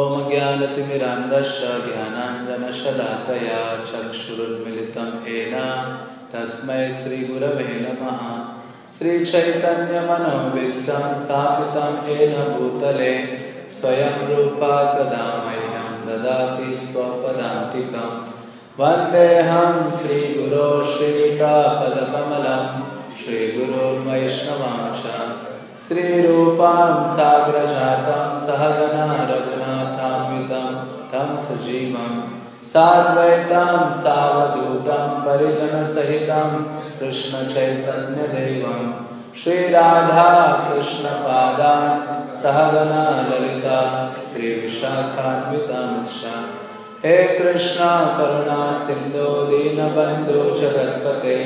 ॐ ज्ञानतिमिरान्धस्य ज्ञानाञ्जनशलाकया चक्षुरुन्मिलितं येन। तस्मै श्रीगुरवे नमः। श्रीचैतन्यमनोभीष्टं स्थापितं येन भूतले। स्वयं रूपा कदा मह्यं ददाति स्वपदान्तिकं वन्देऽहं श्रीगुरो श्रीयुतापदकमलं श्रीगुरोर्वैष्णवां च श्रीरूपां साग्रजातं सहगना तं सजीवं साद्वैतं, सावधूतं परिजनसहितं कृष्णचैतन्यदेवं श्रीराधा कृष्णपादान् सहगना ललिता श्रीविशाखान्वितांश्च हे कृष्णा करुणा सिन्धो, दीनबन्धो जगत्पते।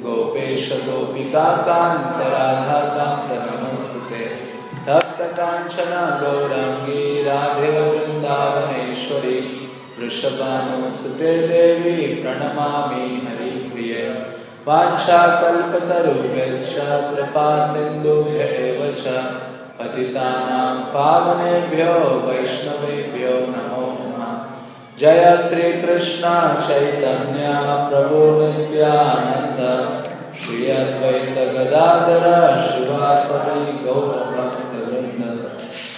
गोपेश गोपिका कान्त, राधा नमस्ते। तप्त काञ्चन, गौराङ्गी, राधे वृन्दावनेश्वरी वृषभानुसुते देवी प्रणमामि हरिप्रिये। वाञ्छाकल्पतरुभ्यश्च कृपा सिन्धुभ्य एव च। पतितानां पावनेभ्यो, वैष्णवेभ्यो नमो नमः। जय श्री कृष्ण चैतन्य प्रभु नित्यानंद श्री अद्वैत गदाधर शिवासदि गौर। भक्तवृंद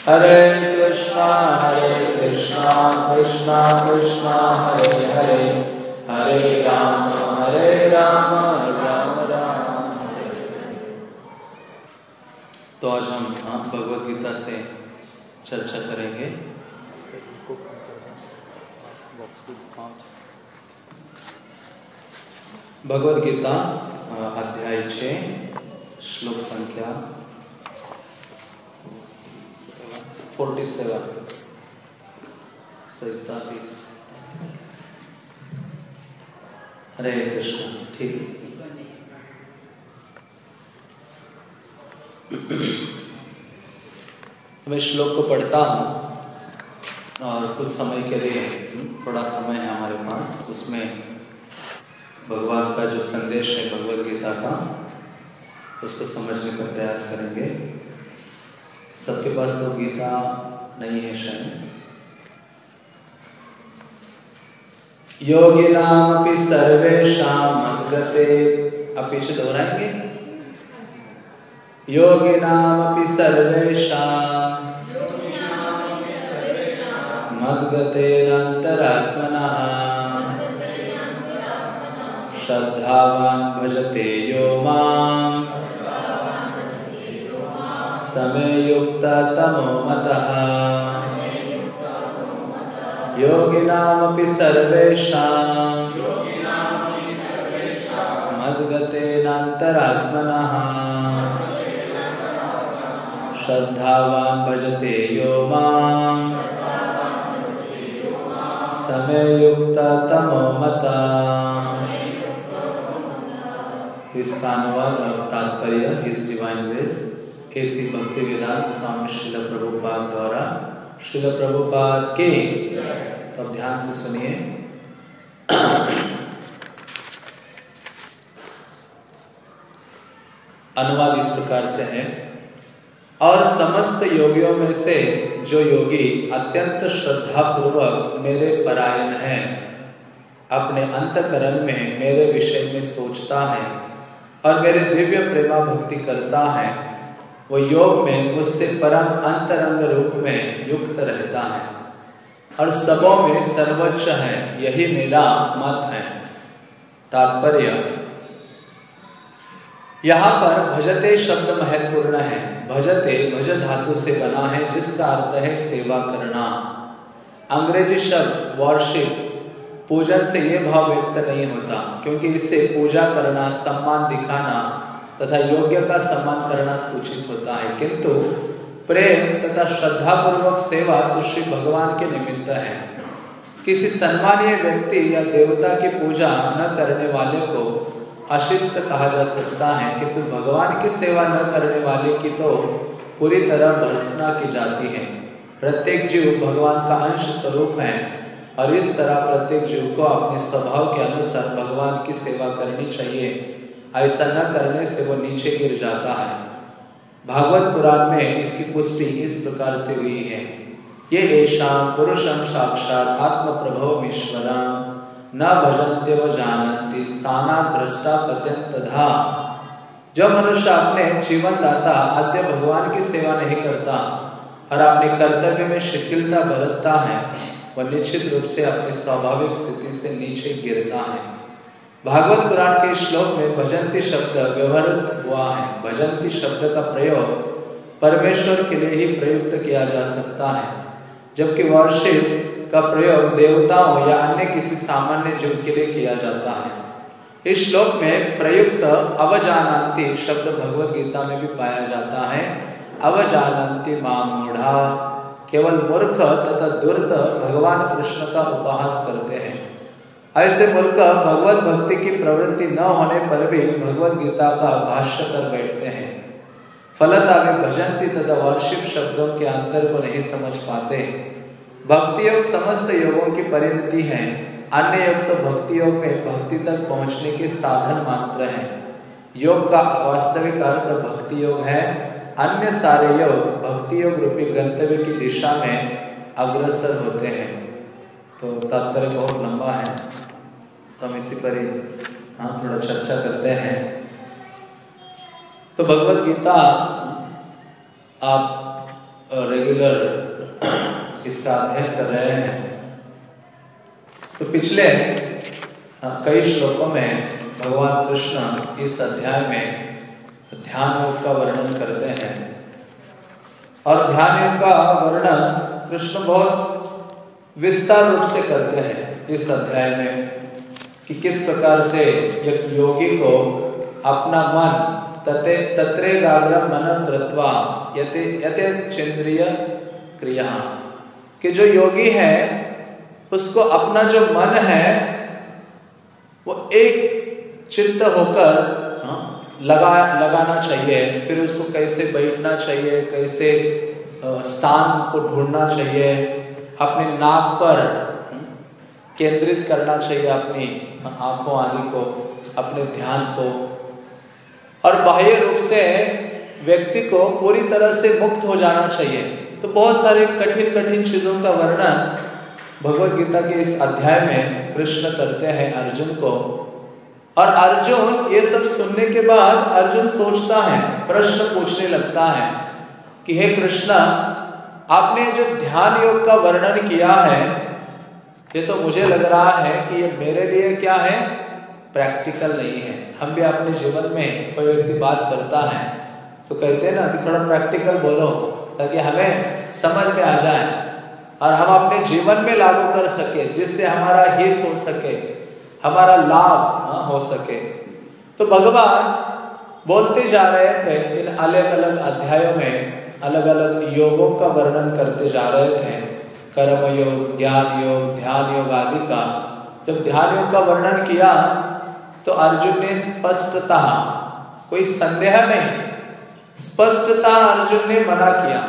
हरे कृष्णा हरे कृष्णा कृष्णा कृष्णा, हरे हरे। हरे राम हरे राम राम राम तो आज हम भगवत गीता से चर्चा करेंगे। भगवद गीता अध्याय छ, श्लोक संख्या फोर्टी सेवन सैतालीस हरे कृष्ण ठीक मैं श्लोक को पढ़ता हूँ, और कुछ समय के लिए थोड़ा समय है हमारे पास, उसमें भगवान का जो संदेश है, भगवत गीता का, उसको समझने का प्रयास करेंगे। सबके पास तो गीता नहीं है शायद। योगिनामपि सर्वेषां मद्गते। अपि च दोहराएँगे? योगिनामपि सर्वेषां मद्गतेनान्तरात्मनः श्रद्धावान् भजते यो माम्। समे युक्ततमो मतः योगिनामपि सर्वेषां मद्गतेनान्तरात्मनः। श्रद्धावान् भजते यो माम्। समे युक्ततमो मतः इसका अनुवाद और तात्पर्य इस डिवाइन वेस ऐसी भक्ति वेदांत स्वामी शिल प्रभुपाद द्वारा। शिल प्रभुपाद के। तो ध्यान से सुनिए। अनुवाद इस प्रकार से है। और समस्त योगियों में से जो योगी अत्यंत श्रद्धा पूर्वक मेरे परायण है, अपने अंतकरण में मेरे विषय में सोचता है और मेरे दिव्य प्रेमा भक्ति करता है वो योग में उससे परम अंतरंग रूप में युक्त रहता है। और सबों में सर्वोच्च है, यही मेरा मत है। तात्पर्य। यहाँ पर भजते शब्द महत्वपूर्ण है। भजते भज धातु से बना है, जिसका अर्थ है सेवा करना। अंग्रेज़ी शब्द वॉरशिप पूजन से ये भाव व्यक्त नहीं होता, क्योंकि इससे पूजा करना, सम्मान दिखाना तथा योग्य का सम्मान करना सूचित होता है। किंतु प्रेम तथा श्रद्धा पूर्वक सेवा तो श्री भगवान के निमित्त है। किसी सम्मानीय व्यक्ति या देवता की पूजा न करने वाले को अशिष्ट कहा जा सकता है। किंतु भगवान की सेवा न करने वाले की तो पूरी तरह भर्सना की जाती है। प्रत्येक जीव भगवान का अंश स्वरूप है और इस तरह प्रत्येक जीव को अपने स्वभाव के अनुसार भगवान की सेवा करनी चाहिए। ऐसा न करने से वो नीचे गिर जाता है। भागवत पुराण में इसकी पुष्टि इस प्रकार से हुई है। ये ऐसा पुरुषम साक्षात आत्म प्रभव ईश्वरम न भजनते व जानती स्थाना भ्रष्टा पत्यंत धा जो मनुष्य अपने जीवन दाता आद्य भगवान की सेवा नहीं करता और अपने कर्तव्य में शिथिलता बरतता है, वह निश्चित रूप से अपनी स्वाभाविक स्थिति से नीचे गिरता है। भागवत पुराण के श्लोक में भजंती शब्द व्यवहारित हुआ है। भजंती शब्द का प्रयोग परमेश्वर के लिए ही प्रयुक्त किया जा सकता है, जबकि वर्षिप का प्रयोग देवताओं या अन्य किसी सामान्य जीव के लिए किया जाता है। इस श्लोक में प्रयुक्त अवजानंती शब्द भगवत गीता में भी पाया जाता है। अवजानंती मूढ़ा, केवल मूर्ख तथा दुर्त भगवान कृष्ण का उपहास करते हैं। ऐसे मूर्ख भगवत भक्ति की प्रवृत्ति न होने पर भी भगवत गीता का भाष्य कर बैठते हैं। फलता वे भजंती तथा वार्षिक शब्दों के अंतर को नहीं समझ पाते। भक्ति योग समस्त योगों की परिणति है। अन्य योग तो भक्ति योग में भक्ति तक पहुँचने के साधन मात्र हैं। योग का वास्तविक अर्थ भक्ति योग है। अन्य सारे योग भक्ति योग रूपी गंतव्य की दिशा में अग्रसर होते हैं। तो तात्पर्य बहुत लंबा है। तो हम इसी पर ही हाँ थोड़ा चर्चा करते हैं। तो भगवत गीता आप रेगुलर इसका अध्ययन कर रहे हैं। तो पिछले कई श्लोकों में भगवान कृष्ण इस अध्याय में ध्यान योग का वर्णन करते हैं। और ध्यान योग का वर्णन कृष्ण बहुत विस्तार रूप से करते हैं इस अध्याय में। कि किस प्रकार से योगी को अपना मन तते तत्रे गाग्रम मन कृत्वा यते यते चंद्रिय क्रिया। कि जो योगी है, उसको अपना जो मन है, वो एक चित्त होकर लगा, लगाना चाहिए। फिर उसको कैसे बैठना चाहिए, कैसे स्थान को ढूंढना चाहिए। अपने नाक पर केंद्रित करना चाहिए अपनी। आँखों आदि को, अपने ध्यान को। और बाह्य रूप से व्यक्ति को पूरी तरह से मुक्त हो जाना चाहिए। तो बहुत सारे कठिन कठिन चीज़ों का वर्णन भगवत गीता के इस अध्याय में कृष्ण करते हैं अर्जुन को। और अर्जुन ये सब सुनने के बाद अर्जुन सोचता है, प्रश्न पूछने लगता है कि, हे कृष्णा, आपने जो ध्यान योग का वर्णन किया है ये तो मुझे लग रहा है कि ये मेरे लिए क्या है? प्रैक्टिकल नहीं है। हम भी अपने जीवन में कोई व्यक्ति बात करता है तो कहते हैं ना कि थोड़ा प्रैक्टिकल बोलो ताकि हमें समझ में आ जाए और हम अपने जीवन में लागू कर सके जिससे हमारा हित हो सके हमारा लाभ हाँ, सके। तो भगवान बोलते जा रहे थे इन अलग अलग अध्यायों में अलग अलग योगों का वर्णन करते जा रहे थे। कर्म योग ज्ञान योग ध्यान योग आदि का जब ध्यान योग का वर्णन किया तो अर्जुन ने स्पष्टता, कोई संदेह नहीं, स्पष्टता अर्जुन ने मना किया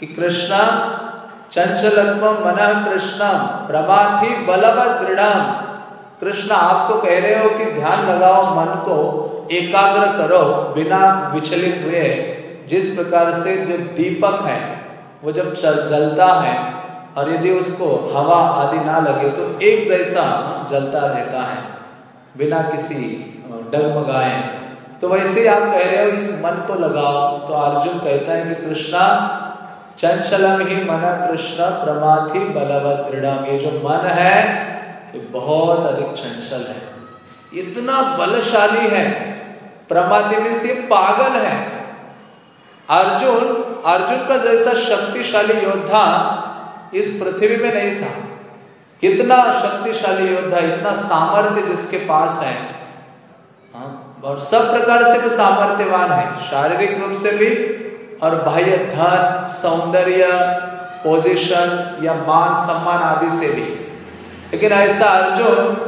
कि कृष्णा, चंचलत्व मन कृष्ण प्रमाथि बलवत दृढ़। कृष्ण, आप तो कह रहे हो कि ध्यान लगाओ, मन को एकाग्र करो, बिना विचलित हुए। जिस प्रकार से जो दीपक है, वो जब जलता है और यदि उसको हवा आदि ना लगे तो एक जैसा जलता रहता है, बिना किसी डगमगाए। तो वैसे आप कह रहे हो, इस मन को लगाओ। तो अर्जुन कहता है कि कृष्णा, चंचलम ही मन कृष्ण प्रमाथि बलवत ये जो मन है, ये बहुत अधिक चंचल है। इतना बलशाली है। प्रमादि में से पागल है। अर्जुन अर्जुन का जैसा शक्तिशाली योद्धा इस पृथ्वी में नहीं था। इतना शक्तिशाली योद्धा इतना सामर्थ्य जिसके पास है हाँ, और सब प्रकार से वो सामर्थ्यवान है। शारीरिक रूप से भी और बाह्य धन सौंदर्य पोजीशन या मान सम्मान आदि से भी। लेकिन ऐसा अर्जुन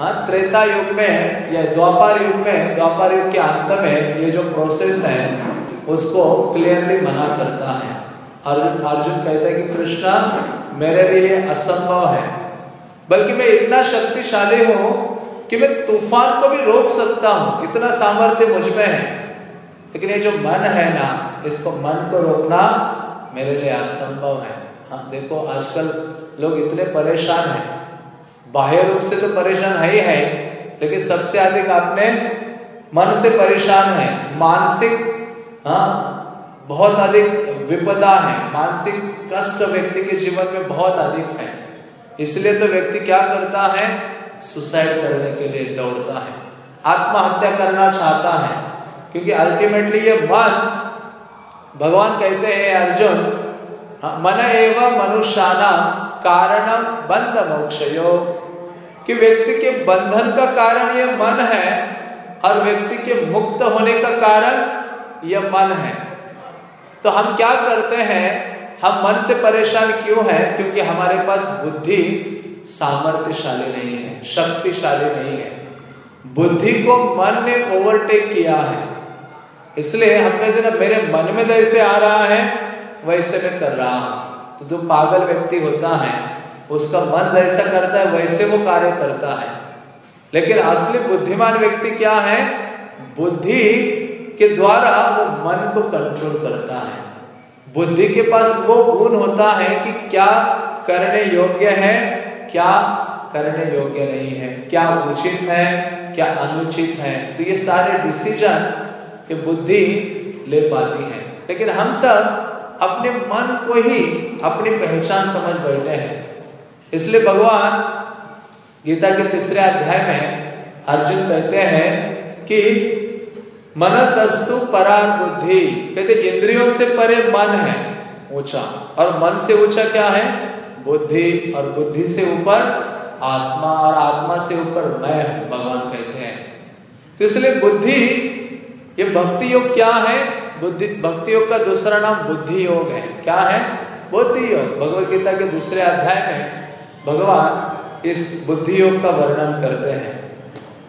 हाँ त्रेता युग में या द्वापर युग में द्वापर युग के अंत में ये जो प्रोसेस है उसको क्लियरली मना करता है। अर्जुन अर्जुन कहते हैं कि कृष्णा, मेरे लिए असंभव है। बल्कि मैं इतना शक्तिशाली हूँ कि मैं तूफ़ान को भी रोक सकता हूँ। इतना सामर्थ्य मुझमें है। लेकिन ये जो मन है ना, इसको मन को रोकना मेरे लिए असंभव है। हाँ देखो, आजकल लोग इतने परेशान हैं। बाह्य रूप से तो परेशान है ही है, लेकिन सबसे अधिक आपने मन से परेशान है। मानसिक हाँ बहुत अधिक विपदा है, मानसिक कष्ट व्यक्ति के जीवन में बहुत अधिक है। इसलिए तो व्यक्ति क्या करता है? सुसाइड करने के लिए दौड़ता है। आत्महत्या करना चाहता है, क्योंकि अल्टीमेटली ये मन भगवान कहते हैं अर्जुन, मन एवं मनुष्याना कारण बंध मोक्ष कि व्यक्ति के बंधन का कारण ये मन है, और व्यक्ति के मुक्त होने का कारण यह मन है। तो हम क्या करते हैं? हम मन से परेशान क्यों हैं? क्योंकि हमारे पास बुद्धि सामर्थ्यशाली नहीं है, शक्तिशाली नहीं है। बुद्धि को मन ने ओवरटेक किया है। इसलिए हम कहते ना, मेरे मन में जैसे आ रहा है, वैसे मैं कर रहा हूँ। तो जो पागल व्यक्ति होता है, उसका मन जैसा करता है, वैसे वो कार्य करता है। लेकिन असली बुद्धिमान व्यक्ति क्या है? बुद्धि के द्वारा वो मन को कंट्रोल करता है। बुद्धि के पास वो गुण होता है कि क्या करने योग्य है, क्या करने योग्य नहीं है, क्या उचित है, क्या अनुचित है। तो ये सारे डिसीज़न ये बुद्धि ले पाती है। लेकिन हम सब अपने मन को ही अपनी पहचान समझ बैठे हैं। इसलिए भगवान गीता के तीसरे अध्याय में अर्जुन कहते हैं कि मन तस्तु परार बुद्धि कहते इंद्रियों से परे मन है, ऊँचा। और मन से ऊँचा क्या है? बुद्धि। और बुद्धि से ऊपर आत्मा, और आत्मा से ऊपर मैं भगवान कहते हैं। तो इसलिए बुद्धि, ये भक्ति योग क्या है? बुद्धि, भक्ति योग का दूसरा नाम बुद्धि योग है। क्या है? बुद्धि योग। भगवत गीता के दूसरे अध्याय में भगवान इस बुद्धि योग का वर्णन करते हैं।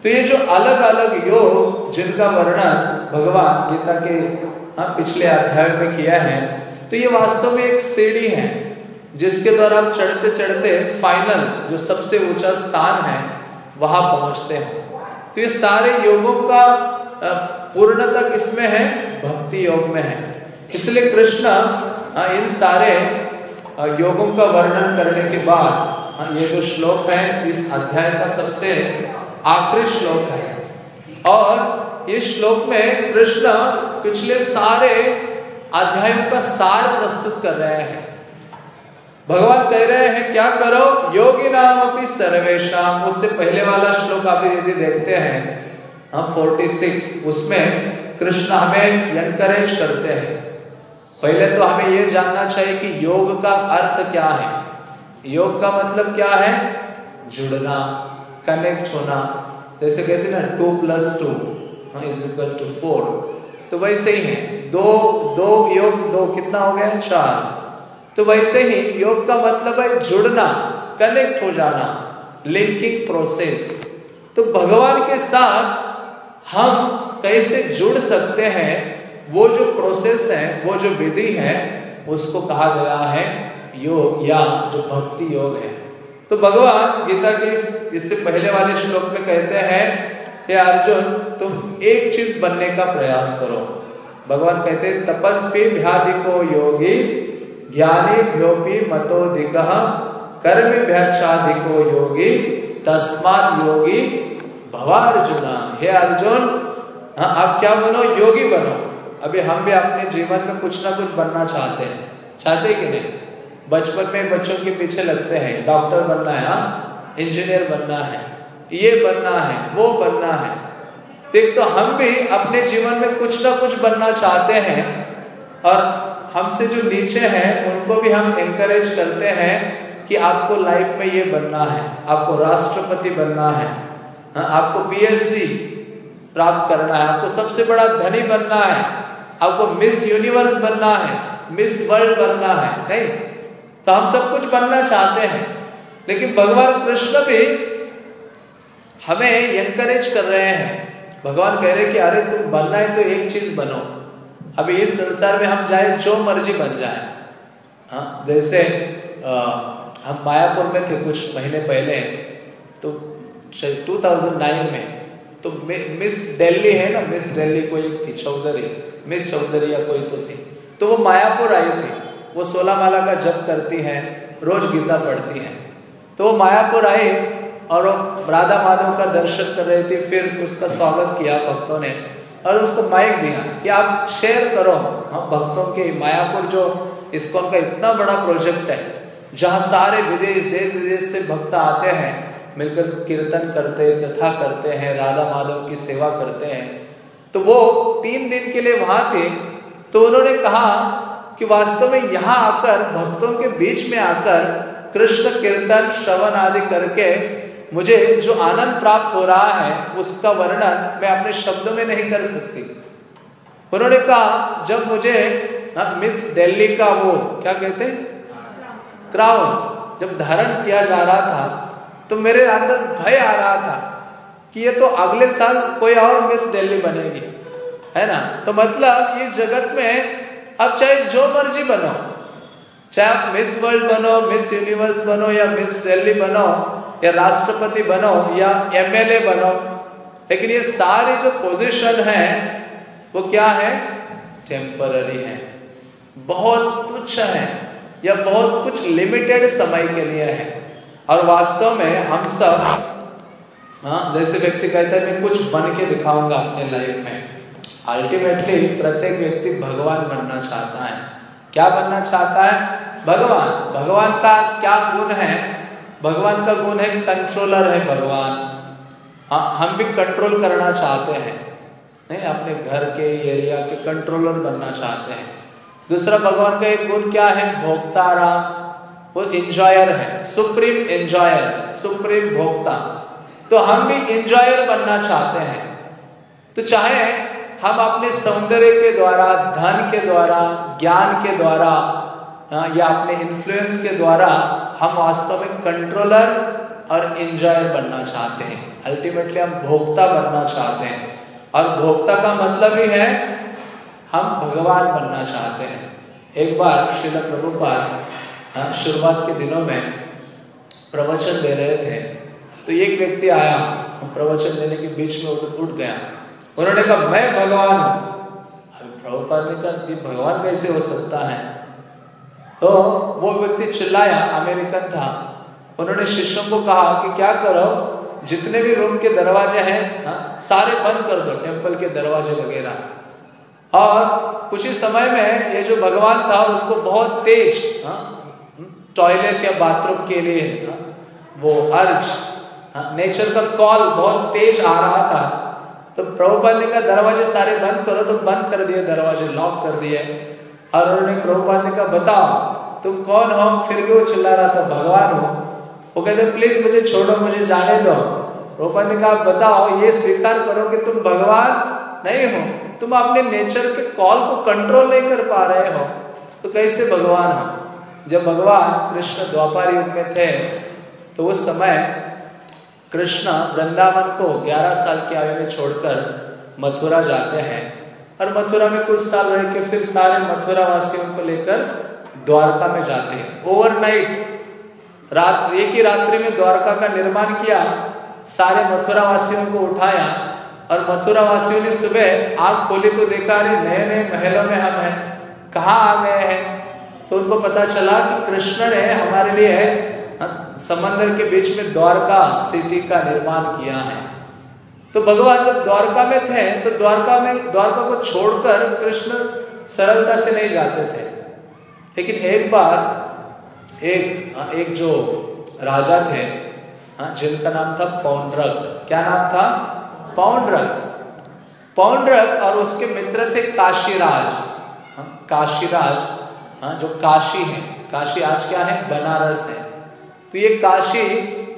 तो ये जो अलग अलग योग जिनका वर्णन भगवान गीता के हाँ पिछले अध्याय में किया है तो ये वास्तव में एक सीढ़ी है, जिसके द्वारा हम चढ़ते चढ़ते फाइनल जो सबसे ऊँचा स्थान है, वहाँ पहुँचते हैं। तो ये सारे योगों का पूर्ण तक इसमें है? भक्ति योग में है। इसलिए कृष्ण इन सारे योगों का वर्णन करने के बाद ये जो श्लोक है, इस अध्याय का सबसे आखिरी श्लोक है। और इस श्लोक में कृष्ण पिछले सारे अध्यायों का सार प्रस्तुत कर रहे हैं। भगवान कह रहे हैं, क्या करो? योगी नाम अपनी सर्वेशम उससे पहले वाला श्लोक आप यदि देखते हैं हाँ फोर्टी सिक्स उसमें कृष्ण हमें एनकरेज करते हैं। पहले तो हमें यह जानना चाहिए कि योग का अर्थ क्या है। योग का मतलब क्या है? जुड़ना। कनेक्ट होना। जैसे कहते हैं ना two plus two is equal to four तो वैसे ही है। दो दो योग, दो कितना हो गया? चार। तो वैसे ही योग का मतलब है जुड़ना कनेक्ट हो जाना लिंकिंग प्रोसेस तो भगवान के साथ हम कैसे जुड़ सकते हैं, वो जो प्रोसेस है, वो जो विधि है, उसको कहा गया है योग या जो भक्ति योग है। तो भगवान गीता के इस, इससे पहले वाले श्लोक में कहते हैं कि अर्जुन, तुम एक चीज़ बनने का प्रयास करो। भगवान कहते हैं, तपस्वी भ्याधिको योगी, ज्ञानी भ्योपी मतोधिक कर्म भ्याधिको योगी, तस्मात योगी भवार्जुना। हे अर्जुन हाँ आप क्या बनो? योगी बनो। अभी हम भी अपने जीवन में कुछ ना कुछ बनना चाहते हैं। चाहते कि नहीं? बचपन में बच्चों के पीछे लगते हैं। डॉक्टर बनना है हाँ? इंजीनियर बनना है। ये बनना है वो बनना है। देख तो हम भी अपने जीवन में कुछ ना कुछ बनना चाहते हैं और हमसे जो नीचे हैं उनको भी हम एंकरेज करते हैं कि आपको लाइफ में ये बनना है आपको राष्ट्रपति बनना है हाँ, आपको पीएचडी प्राप्त करना है आपको सबसे बड़ा धनी बनना है आपको मिस यूनिवर्स बनना है मिस वर्ल्ड बनना है नहीं? तो हम सब कुछ बनना चाहते हैं। लेकिन भगवान कृष्ण भी हमें एनकरेज कर रहे हैं। भगवान कह रहे कि, अरे, तुम बनना है तो एक चीज़ बनो। अभी इस संसार में हम जाए, जो मर्ज़ी बन जाए। हाँ जैसे हम मायापुर में थे कुछ महीने पहले तो 2009 में तो मिस दिल्ली है ना, मिस दिल्ली कोई थी, चौधरी, मिस चौधरी या कोई तो थी तो वो मायापुर आई थी। वो सोलह माला का जप करती हैं, रोज गीता पढ़ती हैं। तो मायापुर आए और राधा माधव का दर्शन कर रहे थे, फिर उसका स्वागत किया भक्तों ने और उसको माइक दिया कि आप शेयर करो, हम भक्तों के मायापुर जो इसको का इतना बड़ा प्रोजेक्ट है, जहाँ सारे विदेश, देश विदेश से भक्त आते हैं, मिलकर कीर्तन करते, कथा करते हैं राधा माधव की सेवा करते हैं। तो वो तीन दिन के लिए वहाँ थे तो उन्होंने कहा कि वास्तव में यहाँ आकर, भक्तों के बीच में आकर, कृष्ण कीर्तन, श्रवण आदि करके मुझे जो आनंद प्राप्त हो रहा है, उसका वर्णन मैं अपने शब्दों में नहीं कर सकती। उन्होंने कहा, जब मुझे ना मिस दिल्ली का वो, क्या कहते क्राउन। जब धारण किया जा रहा था तो मेरे अंदर भय आ रहा था कि ये तो अगले साल कोई और मिस दिल्ली बनेगी, है ना? तो मतलब ये जगत में अब चाहे जो मर्ज़ी बनो, चाहे आप मिस वर्ल्ड बनो मिस यूनिवर्स बनो, या मिस दिल्ली बनो, या राष्ट्रपति बनो, या एमएलए बनो, लेकिन ये सारी जो पोजीशन है, वो क्या है? टेम्पररी है। बहुत तुच्छ है, या बहुत कुछ लिमिटेड समय के लिए है। और वास्तव में हम सब हाँ जैसे व्यक्ति कहता है, मैं कुछ बन के दिखाऊँगा अपने लाइफ में। अल्टीमेटली प्रत्येक व्यक्ति भगवान बनना चाहता है। क्या बनना चाहता है? भगवान। भगवान का क्या गुण है? भगवान का गुण है कंट्रोलर है भगवान। हाँ हम भी कंट्रोल करना चाहते हैं। नहीं, अपने घर के एरिया के कंट्रोलर बनना चाहते हैं। दूसरा, भगवान का एक गुण क्या है? भोक्तारा। वो इंजॉयर है। सुप्रीम इंजॉयर सुप्रीम भोक्ता। तो हम भी इंजॉयर बनना चाहते हैं। तो चाहे हम अपने सौंदर्य के द्वारा धन के द्वारा ज्ञान के द्वारा हाँ, या अपने इन्फ्लुएंस के द्वारा हम वास्तव में कंट्रोलर और इंजॉयर बनना चाहते हैं। अल्टीमेटली हम भोक्ता बनना चाहते हैं। और भोक्ता का मतलब ही है हम भगवान बनना चाहते हैं। एक बार श्रील प्रभुपाद हाँ, शुरुआत के दिनों में प्रवचन दे रहे थे। तो एक व्यक्ति आया प्रवचन देने के बीच में उठ गया। उन्होंने कहा, मैं भगवान हूँ। प्रभुपाद ने कहा कि भगवान कैसे हो सकता है? तो वो व्यक्ति चिल्लाया, अमेरिकन था। उन्होंने शिष्यों को कहा कि क्या करो, जितने भी रूम के दरवाजे हैं ना सारे बंद कर दो टेंपल के दरवाजे वगैरह। और कुछ ही समय में ये जो भगवान था, उसको बहुत तेज टॉयलेट या बाथरूम के लिए, हा? वो अर्ज़ नेचर का कॉल बहुत तेज आ रहा था। तो प्रभुपाल ने कहा, दरवाजे सारे बंद करो। तो बंद कर दिए दरवाजे लॉक कर दिए। और उन्होंने प्रभुपाद ने कहा, बताओ, तुम कौन हो? फिर भी वो चिल्ला रहा था, भगवान हो? वो कहते, प्लीज़ मुझे छोड़ो, मुझे जाने दो। प्रभुपाद ने कहा, बताओ, ये स्वीकार करो कि तुम भगवान नहीं हो। तुम अपने नेचर के कॉल को कंट्रोल नहीं कर पा रहे हो। तो कैसे भगवान हो? जब भगवान कृष्ण द्वापार युग में थे तो उस समय कृष्ण वृंदावन को 11 साल की आयु में छोड़कर मथुरा जाते हैं। और मथुरा में कुछ साल रह के फिर सारे मथुरा वासियों को लेकर द्वारका में जाते हैं। ओवरनाइट रात, एक ही रात्रि में द्वारका का निर्माण किया, सारे मथुरा वासियों को उठाया। और मथुरा वासियों ने सुबह आग खोली तो देखा, अरे नए नए महलों में हम हैं। कहाँ आ गए हैं? तो उनको पता चला कि कृष्ण ने हमारे लिए समंदर के बीच में द्वारका सिटी का निर्माण किया है। तो भगवान जब द्वारका में थे तो द्वारका में, द्वारका को छोड़कर कृष्ण सरलता से नहीं जाते थे। लेकिन एक बार एक एक जो राजा थे हाँ जिनका नाम था पौंड्रक क्या नाम था? पौंड्रक पौंड्रक और उसके मित्र थे काशीराज। हाँ काशीराज हाँ जो काशी है। काशी आज क्या है? बनारस है। तो ये काशी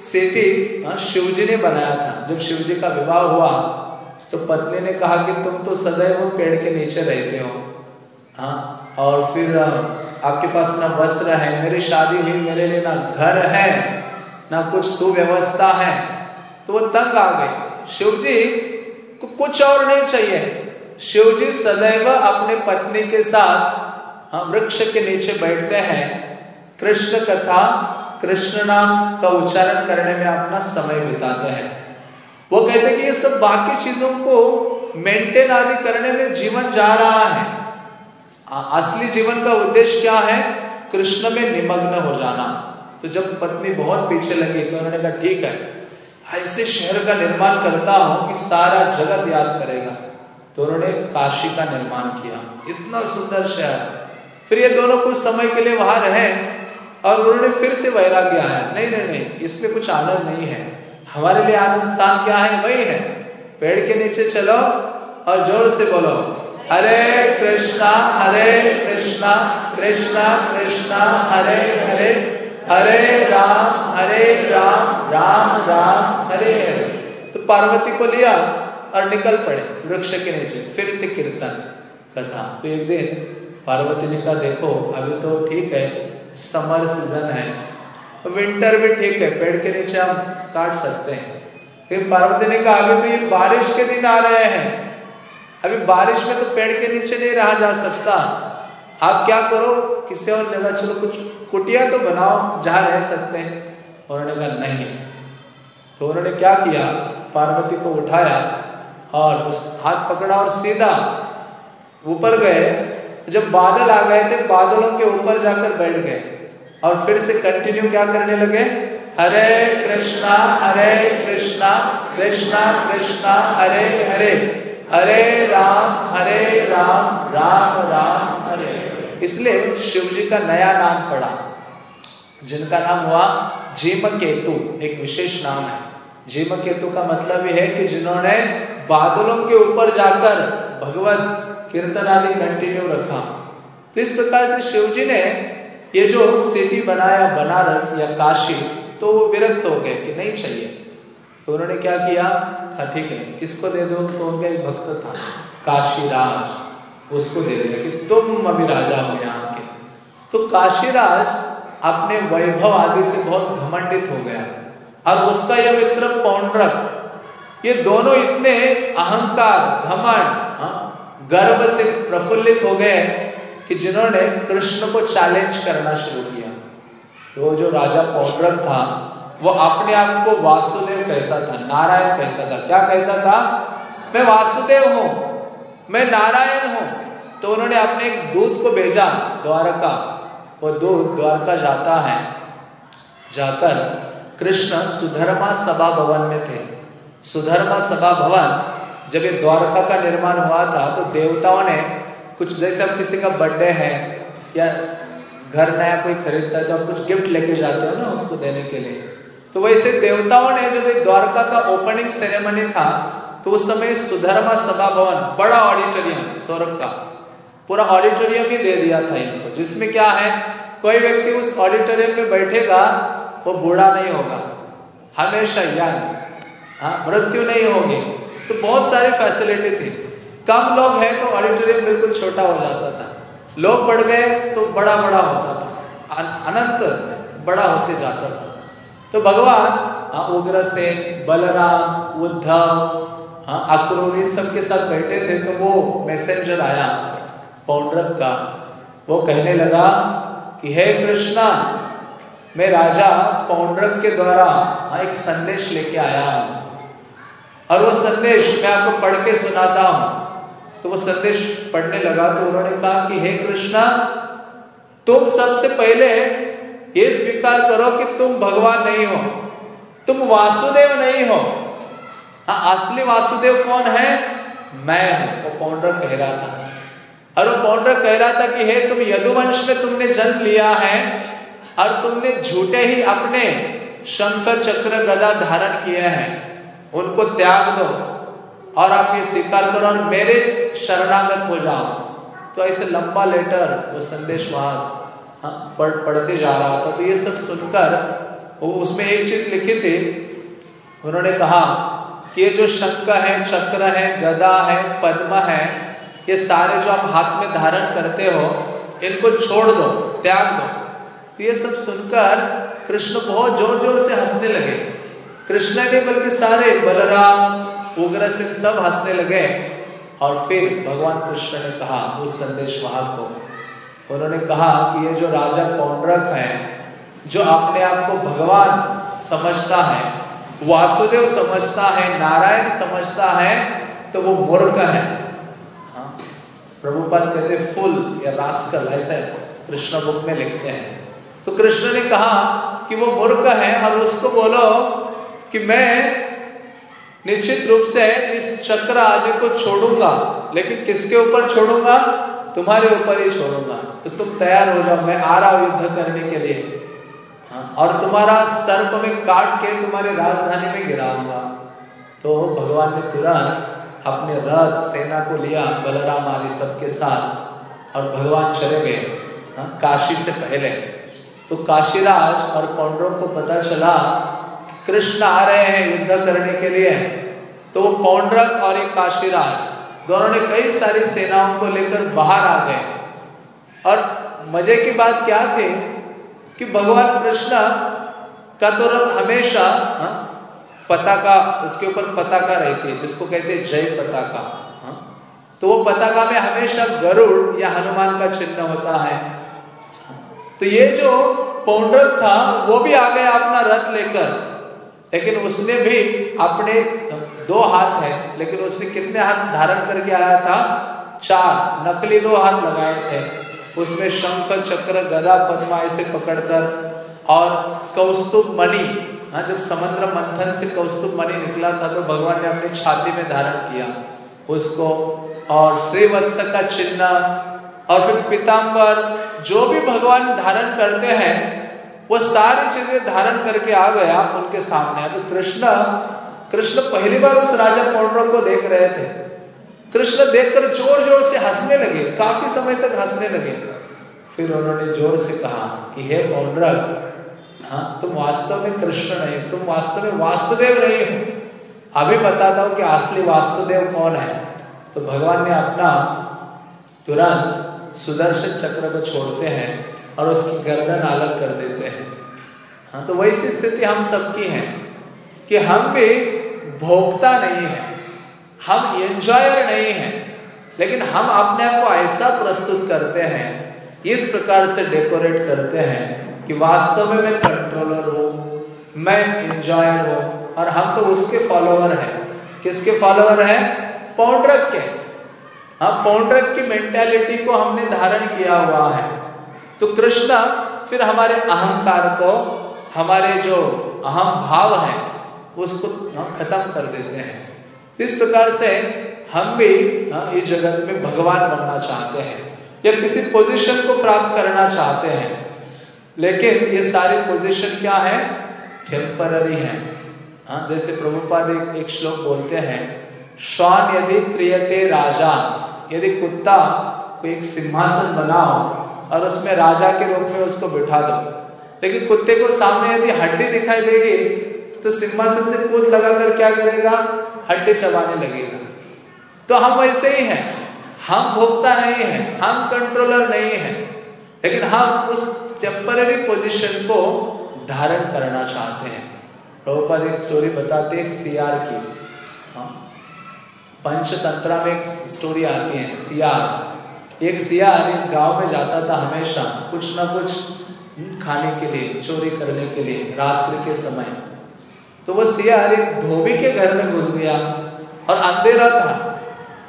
सिटी हाँ शिवजी ने बनाया था। जब शिवजी का विवाह हुआ तो पत्नी ने कहा कि तुम तो सदैव पेड़ के नीचे रहते हो। हाँ और फिर आपके पास ना वस्त्र है, मेरी शादी हुई, मेरे लिए ना घर है, ना कुछ सुव्यवस्था है। तो वो तंग आ गए। शिव जी को कुछ और नहीं चाहिए। शिव जी सदैव अपने पत्नी के साथ हाँ वृक्ष के नीचे बैठते हैं। कृष्ण कथा कृष्ण नाम का उच्चारण करने में अपना समय बिताते हैं। वो कहते हैं कि ये सब बाकी चीज़ों को मेंटेन आदि करने में जीवन जा रहा है। असली जीवन का उद्देश्य क्या है? कृष्ण में निमग्न हो जाना। तो जब पत्नी बहुत पीछे लगी तो उन्होंने कहा, ठीक है, ऐसे शहर का निर्माण करता हूँ कि सारा जगत याद करेगा। तो उन्होंने काशी का निर्माण किया। इतना सुंदर शहर। फिर ये दोनों कुछ समय के लिए वहाँ रहे। और उन्होंने फिर से वैराग्य आया नहीं नहीं नहीं, इसमें कुछ आनंद नहीं है। हमारे लिए आनंद स्थान क्या है? वही है। पेड़ के नीचे चलो और ज़ोर से बोलो, हरे कृष्णा हरे कृष्णा कृष्णा कृष्णा, हरे हरे हरे राम हरे राम राम राम, हरे हरे। तो पार्वती को लिया और निकल पड़े वृक्ष के नीचे, फिर से कीर्तन कथा। तो एक दिन पार्वती ने कहा, देखो, अभी तो ठीक है समर सीज़न है। विंटर भी ठीक है, पेड़ के नीचे हम काट सकते हैं। फिर पार्वती ने कहा, अभी तो ये बारिश के दिन आ रहे हैं। अभी बारिश में तो पेड़ के नीचे नहीं रहा जा सकता। आप क्या करो, किसी और जगह चलो, कुछ कुटिया तो बनाओ, जहाँ रह सकते हैं। उन्होंने कहा, नहीं। तो उन्होंने क्या किया, पार्वती को उठाया और उस हाथ पकड़ा और सीधा ऊपर गए। जब बादल आ गए थे, बादलों के ऊपर जाकर बैठ गए। और फिर से कंटिन्यू क्या करने लगे? हरे कृष्णा हरे कृष्णा कृष्णा कृष्णा, हरे हरे। हरे राम हरे राम राम राम, हरे। इसलिए शिव जी का नया नाम पड़ा, जिनका नाम हुआ जीम केतु एक विशेष नाम है। जीम केतु का मतलब यह है कि जिन्होंने बादलों के ऊपर जाकर भगवत कीर्तन आदि कंटिन्यू रखा। तो इस प्रकार से शिव जी ने ये जो सिटी बनाया, बनारस या काशी तो वो विरक्त हो गए कि नहीं चाहिए। तो उन्होंने क्या किया? ठीक है, किसको दे दो? तो उनका एक भक्त था, काशीराज। उसको दे दिया कि तुम अभी राजा हो यहाँ के। तो काशीराज अपने वैभव आदि से बहुत घमंडित हो गया। और उसका यह मित्र पौंड्रक, ये दोनों इतने अहंकार, घमंड गर्व से प्रफुल्लित हो गए कि जिन्होंने कृष्ण को चैलेंज करना शुरू किया। वो जो राजा पौंड्रक था, वो अपने आप को वासुदेव कहता था, नारायण कहता था। क्या कहता था? मैं वासुदेव हूँ, मैं नारायण हूँ। तो उन्होंने अपने एक दूत को भेजा, द्वारका। वो दूत द्वारका जाता है, जाकर कृष्ण सुधर्मा सभा भवन में थे। सुधर्मा सभा भवन जब ये द्वारका का निर्माण हुआ था तो देवताओं ने कुछ जैसे अब किसी का बर्थडे है, या घर नया कोई खरीदता है तो कुछ गिफ्ट लेके जाते हो ना उसको देने के लिए। तो वैसे देवताओं ने जब एक द्वारका का ओपनिंग सेरेमनी था तो उस समय सुधर्मा सभा भवन बड़ा ऑडिटोरियम सौरभ का। पूरा ऑडिटोरियम ही दे दिया था इनको, जिसमें क्या है, कोई व्यक्ति उस ऑडिटोरियम में बैठेगा, वो बूढ़ा नहीं होगा। हमेशा याद हाँ मृत्यु नहीं होगी। तो बहुत सारी फैसिलिटी थी। कम लोग हैं तो ऑडिटोरियम बिल्कुल छोटा हो जाता था। लोग बढ़ गए तो बड़ा बड़ा होता था। अनंत बड़ा होते जाता था। तो भगवान हाँ, उग्रसेन बलराम उद्धव हाँ अक्रूर इन सबके साथ बैठे थे तो वो मैसेंजर आया पौंड्रक का। वो कहने लगा कि हे कृष्णा मैं राजा पौंड्रक के द्वारा हाँ एक संदेश लेके आया हूँ। और वो संदेश मैं आपको पढ़ के सुनाता हूँ। तो वो संदेश पढ़ने लगा तो उन्होंने कहा कि, हे कृष्णा, तुम सबसे पहले ये स्वीकार करो कि तुम भगवान नहीं हो। तुम वासुदेव नहीं हो। हाँ असली वासुदेव कौन है? मैं हूँ। वो पौंडर कह रहा था और वो पौंडर कह रहा था कि, हे, तुम यदुवंश में तुमने जन्म लिया है और तुमने झूठे ही अपने शंकर चक्र गदा धारण किए हैं। उनको त्याग दो और आप ये स्वीकार करो और मेरे शरणागत हो जाओ। तो ऐसे लंबा लेटर वो संदेश वहाँ हाँ, पढ़ पढ़ते जा रहा था। तो ये सब सुनकर वो उसमें एक चीज़ लिखी थी। उन्होंने कहा कि ये जो शंख है चक्र है गदा है पद्म है ये सारे जो आप हाथ में धारण करते हो इनको छोड़ दो त्याग दो। तो ये सब सुनकर कृष्ण बहुत ज़ोर ज़ोर से हंसने लगे। कृष्ण ने बल्कि सारे बलराम उग्रसेन सब हंसने लगे। और फिर भगवान कृष्ण ने कहा, उस संदेश वाहक को। उन्होंने कहा कि ये जो राजा पौंड्रक है, जो अपने आप को भगवान समझता है, वासुदेव समझता है, नारायण समझता है तो वो मूर्ख है। हाँ? प्रभुपाद कहते फुल, या रास्कल, ऐसा कृष्ण बुक में लिखते हैं। तो कृष्ण ने कहा कि वो मूर्ख है, और उसको बोलो कि मैं निश्चित रूप से इस चक्र आदि को छोड़ूँगा लेकिन किसके ऊपर छोड़ूँगा? तुम्हारे ऊपर ही छोड़ूँगा। तो तुम तैयार हो जाओ मैं आ रहा हूँ युद्ध करने के लिए। हाँ, और तुम्हारा सर्प में काट के तुम्हारी राजधानी में गिराऊँगा। तो भगवान ने तुरंत अपने रथ सेना को लिया बलराम आदि सबके साथ और भगवान चले गए हाँ, काशी से पहले। तो काशीराज और पौंडरों को पता चला कृष्ण आ रहे हैं युद्ध करने के लिए। तो वो पौंड्रक और एक काशीराज दोनों ने कई सारी सेनाओं को लेकर बाहर आ गए। और मज़े की बात क्या थी कि भगवान कृष्ण का तो रथ हमेशा हाँ, पताका उसके ऊपर पताका रहती है जिसको कहते हैं जय पताका हाँ, तो वो पताका में हमेशा गरुड़ या हनुमान का चिन्ह होता है। तो ये जो पौंड्रक था वो भी आ गया अपना रथ लेकर। लेकिन उसने भी अपने दो हाथ है, लेकिन उसने कितने हाथ धारण करके आया था? चार। नकली दो हाथ लगाए थे। उसमें शंख, चक्र, गदा, पद्मा ऐसे पकड़कर और कौस्तुभ मणि हाँ जब समुद्र मंथन से कौस्तुभ मणि निकला था तो भगवान ने अपनी छाती में धारण किया उसको और श्रीवत्स का चिन्ह और फिर पिताम्बर जो भी भगवान धारण करते हैं वो सारी चीज़ें धारण करके आ गया उनके सामने। तो कृष्ण कृष्ण पहली बार उस राजा पौंड्रक को देख रहे थे। कृष्ण देखकर ज़ोर ज़ोर से हंसने लगे, काफ़ी समय तक हंसने लगे। फिर उन्होंने ज़ोर से कहा कि, हे पौंड्रक हाँ तुम वास्तव में कृष्ण नहीं, तुम वास्तव में वासुदेव नहीं हो। अभी बताता हूँ कि असली वासुदेव कौन है। तो भगवान ने अपना तुरंत सुदर्शन चक्र को छोड़ते हैं। और उसकी गर्दन अलग कर देते हैं। हाँ तो वैसी स्थिति हम सबकी है कि हम भी भोगता नहीं है, हम एंजॉयर नहीं है, लेकिन हम अपने आप को ऐसा प्रस्तुत करते हैं, इस प्रकार से डेकोरेट करते हैं कि वास्तव में मैं कंट्रोलर हूँ, मैं एंजॉयर हूँ, और हम तो उसके फॉलोअर हैं। किसके फॉलोअर हैं? पौंड्रक के। हाँ पौंड्रक की मेंटेलिटी को हमने धारण किया हुआ है। तो कृष्ण फिर हमारे अहंकार को हमारे जो अहम भाव है उसको हाँ, खत्म कर देते हैं। तो इस प्रकार से हम भी हाँ, इस जगत में भगवान बनना चाहते हैं या किसी पोजीशन को प्राप्त करना चाहते हैं। लेकिन ये सारी पोजीशन क्या है? टेम्पररी है। हाँ जैसे प्रभुपाद एक, श्लोक बोलते हैं श्वान यदि क्रियते राजा यदि कुत्ता को एक सिंहासन बनाओ और उसमें राजा के रूप में उसको बिठा दो। लेकिन कुत्ते को सामने यदि हड्डी दिखाई देगी तो सिंहासन से कूद लगाकर क्या करेगा? हड्डी चबाने लगेगा। तो हम वैसे ही हैं। हम भोगता नहीं है, हम कंट्रोलर नहीं है। लेकिन हम उस टेम्पररी पोजीशन को धारण करना चाहते हैं। प्रभुपाद एक स्टोरी बताते हैं सियार की। हाँ। पंचतंत्रा में एक स्टोरी आती है सियार एक सियार एक गाँव में जाता था हमेशा, कुछ ना कुछ खाने के लिए, चोरी करने के लिए, रात्रि के समय। तो वो सियार एक धोबी के घर में घुस गया और अंधेरा था।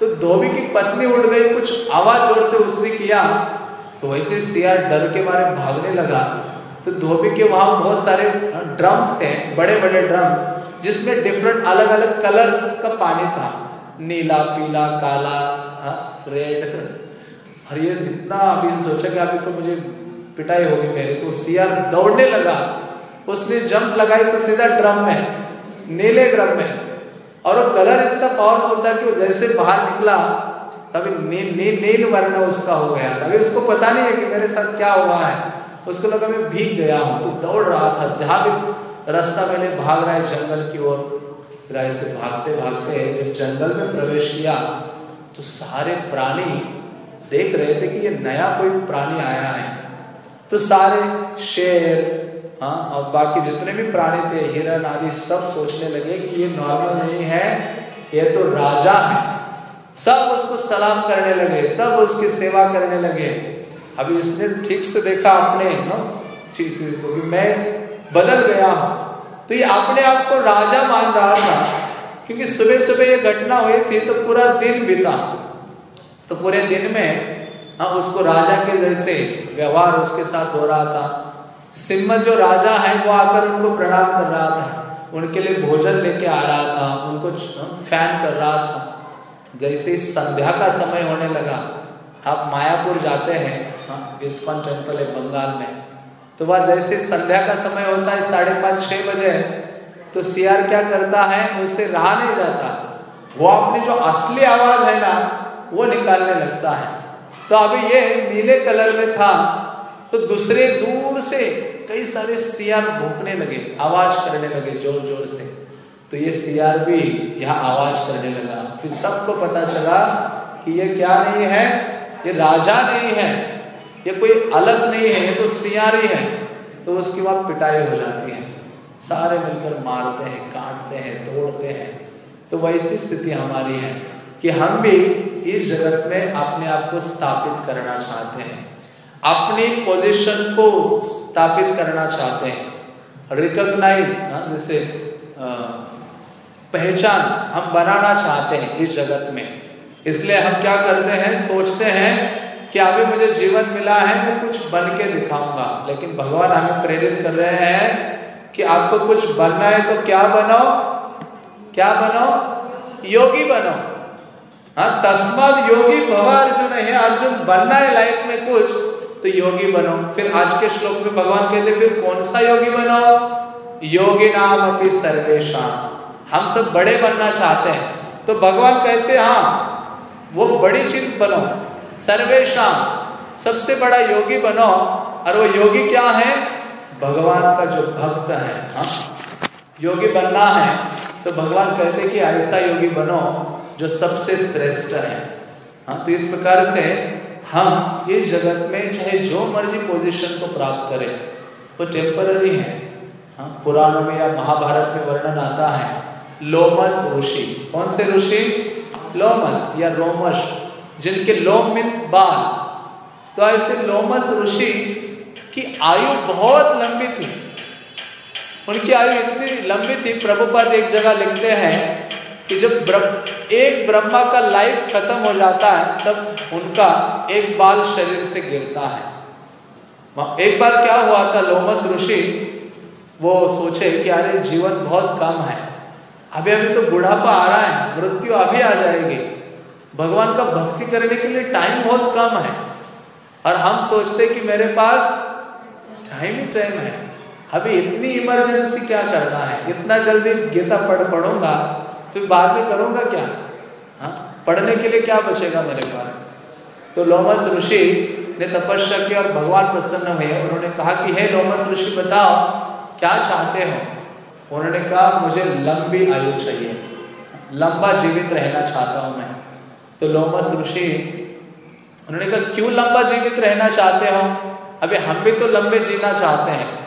तो धोबी की पत्नी उठ गई, कुछ आवाज़ ज़ोर से उसने किया। तो वैसे सियार डर के मारे भागने लगा। तो धोबी के वहाँ बहुत सारे ड्रम्स थे बड़े बड़े ड्रम्स, जिसमें डिफरेंट अलग अलग कलर्स का पानी था। नीला, पीला, काला रेड और ये इतना अभी सोचा कि अभी तो मुझे पिटाई होगी मेरी। तो सियार दौड़ने लगा। उसने जंप लगाई तो सीधा ड्रम में, नीले ड्रम में। और वो कलर इतना पावरफुल था कि जैसे बाहर निकला, तभी नील नील नील वर्ण उसका हो गया तभी उसको पता नहीं है कि मेरे साथ क्या हुआ है। उसको लगा, मैं भीग गया हूँ तो दौड़ रहा था। जहाँ भी रास्ता मैंने भाग रहा है, जंगल की ओर फिर ऐसे भागते भागते जब जंगल में प्रवेश किया तो सारे प्राणी देख रहे थे कि ये नया कोई प्राणी आया है। तो सारे शेर हाँ और बाकी जितने भी प्राणी थे हिरण आदि सब सोचने लगे कि ये नॉर्मल नहीं है, ये तो राजा है। सब उसको सलाम करने लगे, सब उसकी सेवा करने लगे। अभी इसने ठीक से देखा अपने नो चीज़ को कि मैं बदल गया हूँ। तो ये अपने आप को राजा मान रहा था, क्योंकि सुबह सुबह ये घटना हुई थी तो पूरा दिन बीता। तो पूरे दिन में हाँ उसको राजा के जैसे व्यवहार उसके साथ हो रहा था। सिम्म जो राजा है, वो आकर उनको प्रणाम कर रहा था। उनके लिए भोजन लेके आ रहा था, उनको फ़ैन कर रहा था। जैसे संध्या का समय होने लगा, आप मायापुर जाते हैं हाँ टेंपल है, बंगाल में। तो वह जैसे संध्या का समय होता है, साढ़े पाँच छः बजे तो सियार क्या करता है उससे रहा नहीं जाता। वो अपनी जो असली आवाज़ है ना वो निकालने लगता है। तो अभी ये नीले कलर में था तो दूसरे दूर से कई सारे सियार भूखने लगे, आवाज़ करने लगे ज़ोर ज़ोर से। तो ये सियार भी यहाँ आवाज़ करने लगा। फिर सबको पता चला कि ये क्या नहीं है, ये राजा नहीं है, ये कोई अलग नहीं है, ये तो सियार ही है। तो उसके बाद पिटाई हो जाती है। सारे मिलकर मारते हैं, काटते हैं, तोड़ते हैं। तो वैसी स्थिति हमारी है। कि हम भी इस जगत में अपने आप को स्थापित करना चाहते हैं। अपनी पोजीशन को स्थापित करना चाहते हैं। रिकॉग्नाइज हाँ, जैसे पहचान हम बनाना चाहते हैं इस जगत में। इसलिए हम क्या करते हैं? सोचते हैं कि अभी मुझे जीवन मिला है मैं कुछ बन के दिखाऊँगा। लेकिन भगवान हमें प्रेरित कर रहे हैं कि आपको कुछ बनना है तो क्या बनो क्या बनो योगी बनो हाँ तस्मद योगी भवा अर्जुन है, अर्जुन बनना है लाइफ में कुछ तो योगी बनो। फिर आज के श्लोक में भगवान कहते, फिर कौन सा योगी बनो? योगी नाम अपनी सर्वेशा हम सब बड़े बनना चाहते हैं। तो भगवान कहते हाँ वो बड़ी चीज़ बनो सर्वेशा सबसे बड़ा योगी बनो, और वो योगी क्या है? भगवान का जो भक्त है। हाँ योगी बनना है। तो भगवान कहते कि ऐसा योगी बनो जो सबसे श्रेष्ठ है। हाँ तो इस प्रकार से हम इस जगत में चाहे जो मर्ज़ी पोजीशन को प्राप्त करें, वो तो टेम्पररी है। हाँ पुराणों में या महाभारत में वर्णन आता है, लोमस ऋषि। कौन से ऋषि? लोमस या रोमस जिनके लोम मीन्स बाल। तो ऐसे लोमस ऋषि की आयु बहुत लंबी थी। उनकी आयु इतनी लंबी थी, प्रभुपद एक जगह लिखते हैं कि जब एक ब्रह्मा का लाइफ खत्म हो जाता है, तब उनका एक बाल शरीर से गिरता है। एक बार क्या हुआ था, लोमस ऋषि, वो सोचे कि अरे जीवन बहुत कम है। अभी अभी तो बुढ़ापा आ रहा है, मृत्यु अभी आ जाएगी। भगवान का भक्ति करने के लिए टाइम बहुत कम है। और हम सोचते कि मेरे पास टाइम ही टाइम है। अभी इतनी इमरजेंसी क्या करना है? इतना जल्दी गीता पढ़ पढ़ूँगा फिर बाद में करूँगा क्या? हाँ? पढ़ने के लिए क्या बचेगा मेरे पास? तो लोमस ऋषि ने तपस्या की और भगवान प्रसन्न हुए। उन्होंने कहा कि, हे लोमस ऋषि, बताओ, क्या चाहते हो? उन्होंने कहा, मुझे लंबी आयु चाहिए। लंबा जीवित रहना चाहता हूँ मैं। तो लोमस ऋषि, उन्होंने कहा, क्यों लंबा जीवित रहना चाहते हो? अभी हम भी तो लंबे जीना चाहते हैं।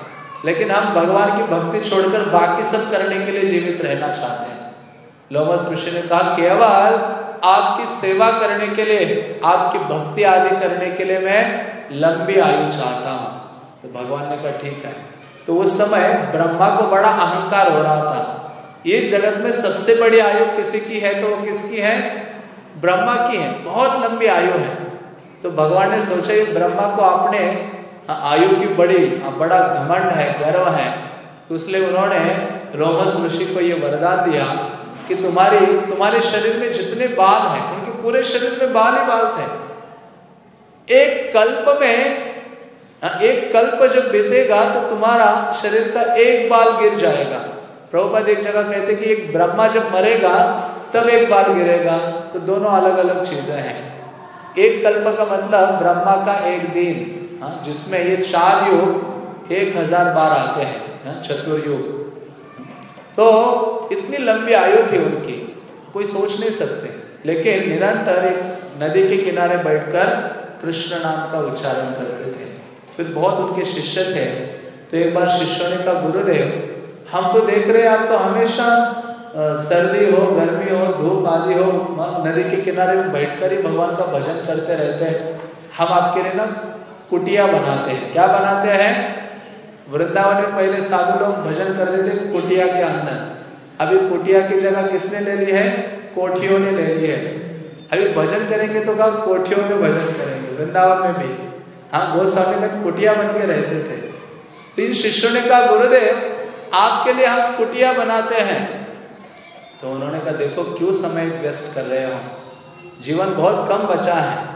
लेकिन हम भगवान की भक्ति छोड़कर बाकी सब करने के लिए जीवित रहना चाहते हैं। लोमस ऋषि ने कहा, केवल आपकी सेवा करने के लिए, आपकी भक्ति आदि करने के लिए मैं लंबी आयु चाहता हूँ। तो भगवान ने कहा, ठीक है। तो उस समय ब्रह्मा को बड़ा अहंकार हो रहा था। ये जगत में सबसे बड़ी आयु किसी की है तो वो किसकी है? ब्रह्मा की है। बहुत लंबी आयु है। तो भगवान ने सोचा, ये ब्रह्मा को अपने आयु की बड़ी बड़ा घमंड है, गर्व है। तो उन्होंने रोमस ऋषि को ये वरदान दिया कि तुम्हारी तुम्हारे शरीर में जितने बाल हैं उनके पूरे शरीर में बाल ही बाल थे। एक कल्प में एक कल्प जब बीतेगा तो तुम्हारा शरीर का एक बाल गिर जाएगा। प्रभुपद एक जगह कहते कि एक ब्रह्मा जब मरेगा तब एक बाल गिरेगा। तो दोनों अलग अलग चीज़ें हैं। एक कल्प का मतलब ब्रह्मा का एक दिन जिसमें ये चार युग एक हज़ार बार आते हाँ, चतुर्युग तो इतनी लंबी आयु थी उनकी, कोई सोच नहीं सकते। लेकिन निरंतर एक नदी के किनारे बैठकर कृष्ण नाम का उच्चारण करते थे। फिर बहुत उनके शिष्य थे। तो एक बार शिष्यों ने कहा, गुरुदेव, हम तो देख रहे हैं, आप तो हमेशा सर्दी हो, गर्मी हो, धूप आदि हो नदी के किनारे में बैठकर ही भगवान का भजन करते रहते हैं। हम आपके लिए ना कुटिया बनाते हैं। क्या बनाते हैं? वृंदावन में पहले साधु लोग भजन करते थे कुटिया के अंदर। अभी कुटिया की जगह किसने ले ली है? कोठियों ने ले ली है। अभी भजन करेंगे तो कहा कोठियों में भजन करेंगे, वृंदावन में भी। हाँ गोस्वामी का कुटिया बन के रहते थे। तो इन शिष्यों ने कहा, गुरुदेव, आपके लिए हम कुटिया बनाते हैं। तो उन्होंने कहा, देखो, क्यों समय व्यस्त कर रहे हो? जीवन बहुत कम बचा है।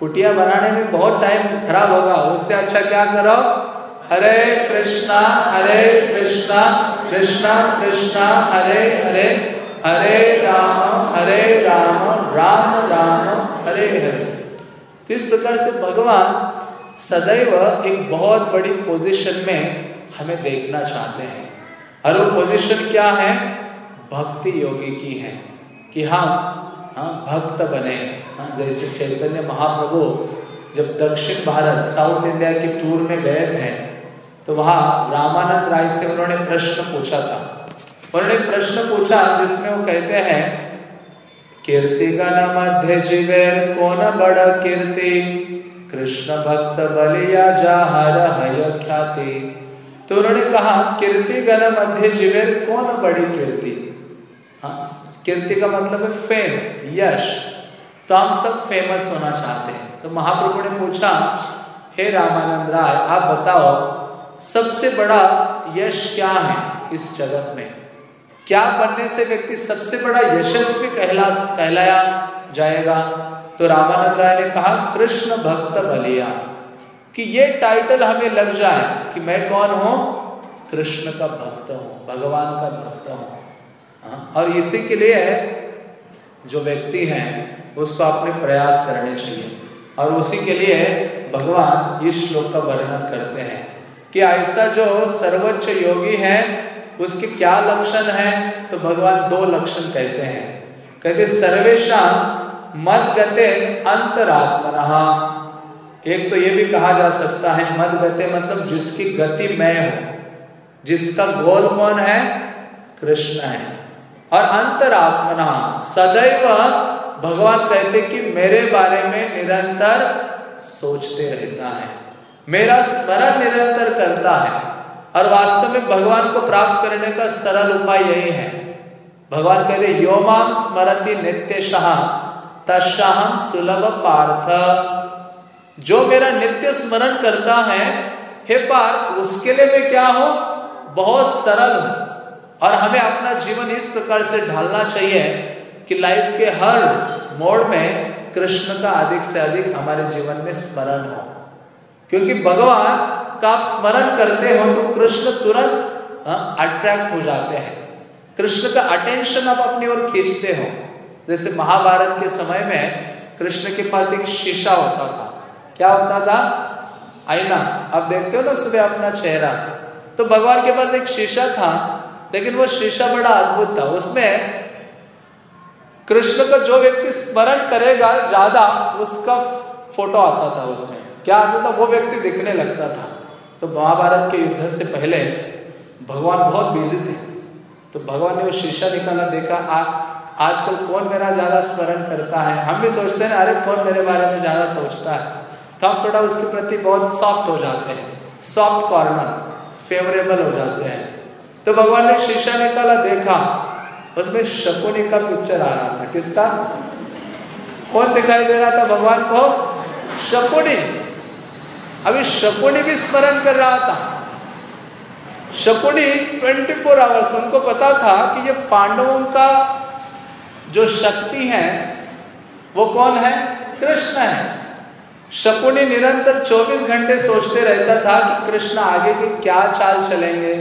कुटिया बनाने में बहुत टाइम खराब होगा। उससे अच्छा क्या करो? हरे कृष्णा हरे कृष्णा कृष्णा कृष्णा, हरे हरे हरे राम हरे राम राम राम, हरे हरे। तो इस प्रकार से भगवान सदैव एक बहुत बड़ी पोजीशन में हमें देखना चाहते हैं। और वो पोजीशन क्या है? भक्ति योगी की है कि हम हाँ भक्त बने। हाँ जैसे चैतन्य महाप्रभु जब दक्षिण भारत, साउथ इंडिया की टूर में गए थे तो वहाँ रामानंद राय से उन्होंने प्रश्न पूछा था। उन्होंने प्रश्न पूछा जिसमें वो कहते हैं, कीर्ति मध्य जीवेर कौन बड़ा कीर्ति? कृष्ण भक्त बलिया जा हर हय ख्याति? तो उन्होंने कहा, कीर्ति गण मध्य जीवेर कौन बड़ी कीर्ति? हाँ कीर्ति का मतलब है फेम, यश। तो हम सब फ़ेमस होना चाहते हैं। तो महाप्रभु ने पूछा, हे रामानंद राय, आप बताओ सबसे बड़ा यश क्या है इस जगत में? क्या बनने से व्यक्ति सबसे बड़ा यशस्वी कहला कहलाया जाएगा? तो रामानंद राय ने कहा कृष्ण भक्त बलिया। कि ये टाइटल हमें लग जाए कि मैं कौन हूँ? कृष्ण का भक्त हूँ भगवान का भक्त हूँ। हाँ, और इसी के लिए जो व्यक्ति है उसको अपने प्रयास करने चाहिए। और उसी के लिए भगवान इस श्लोक का वर्णन करते हैं। कि ऐसा जो सर्वोच्च योगी है, उसके क्या लक्षण है तो भगवान दो लक्षण कहते हैं। कहते सर्वेशा मद गते अंतरात्मना। एक तो ये भी कहा जा सकता है मद गते मतलब जिसकी गति मैं हूँ। जिसका गोल कौन है? कृष्ण है। और अंतरात्मना, सदैव भगवान कहते कि मेरे बारे में निरंतर सोचते रहता है। मेरा स्मरण निरंतर करता है और वास्तव में भगवान को प्राप्त करने का सरल उपाय यही है। भगवान कहते योमाम स्मरति नित्य शाह सुलभ पार्थ। जो मेरा नित्य स्मरण करता है, हे पार्थ, उसके लिए मैं क्या हूँ? बहुत सरल हूँ और हमें अपना जीवन इस प्रकार से ढालना चाहिए कि लाइफ के हर मोड़ में कृष्ण का अधिक से अधिक हमारे जीवन में स्मरण हो। क्योंकि भगवान का आप स्मरण करते हो तो कृष्ण तुरंत अट्रैक्ट हाँ, हो जाते हैं। कृष्ण का अटेंशन आप अपनी ओर खींचते हो। जैसे महाभारत के समय में कृष्ण के पास एक शीशा होता था। क्या होता था? आईना। आप देखते हो ना सुबह अपना चेहरा? तो भगवान के पास एक शीशा था लेकिन वो शीशा बड़ा अद्भुत था। उसमें कृष्ण का जो व्यक्ति स्मरण करेगा ज़्यादा उसका फ़ोटो आता था उसमें। क्या आता था वो व्यक्ति दिखने लगता था। तो महाभारत के युद्ध से पहले भगवान बहुत बिज़ी थे। तो भगवान ने वो शीशा निकाला देखा आ, आजकल कौन मेरा ज़्यादा स्मरण करता है? हम भी सोचते हैं अरे कौन मेरे बारे में ज़्यादा सोचता है? तो हम थोड़ा उसके प्रति बहुत सॉफ्ट हो जाते हैं। सॉफ्ट कॉर्नर फेवरेबल हो जाते हैं। तो भगवान ने शीशा निकाला देखा उसमें शकुनी का पिक्चर आ रहा था। किसका? कौन दिखाई दे रहा था? भगवान को? शकुनी। अभी शकुनी भी स्मरण कर रहा था। शकुनी 24 फोर आवर्स उनको पता था कि ये पांडवों का जो शक्ति है, वो कौन है? कृष्ण है। शकुनी निरंतर 24 घंटे सोचते रहता था कि कृष्ण आगे के क्या चाल चलेंगे,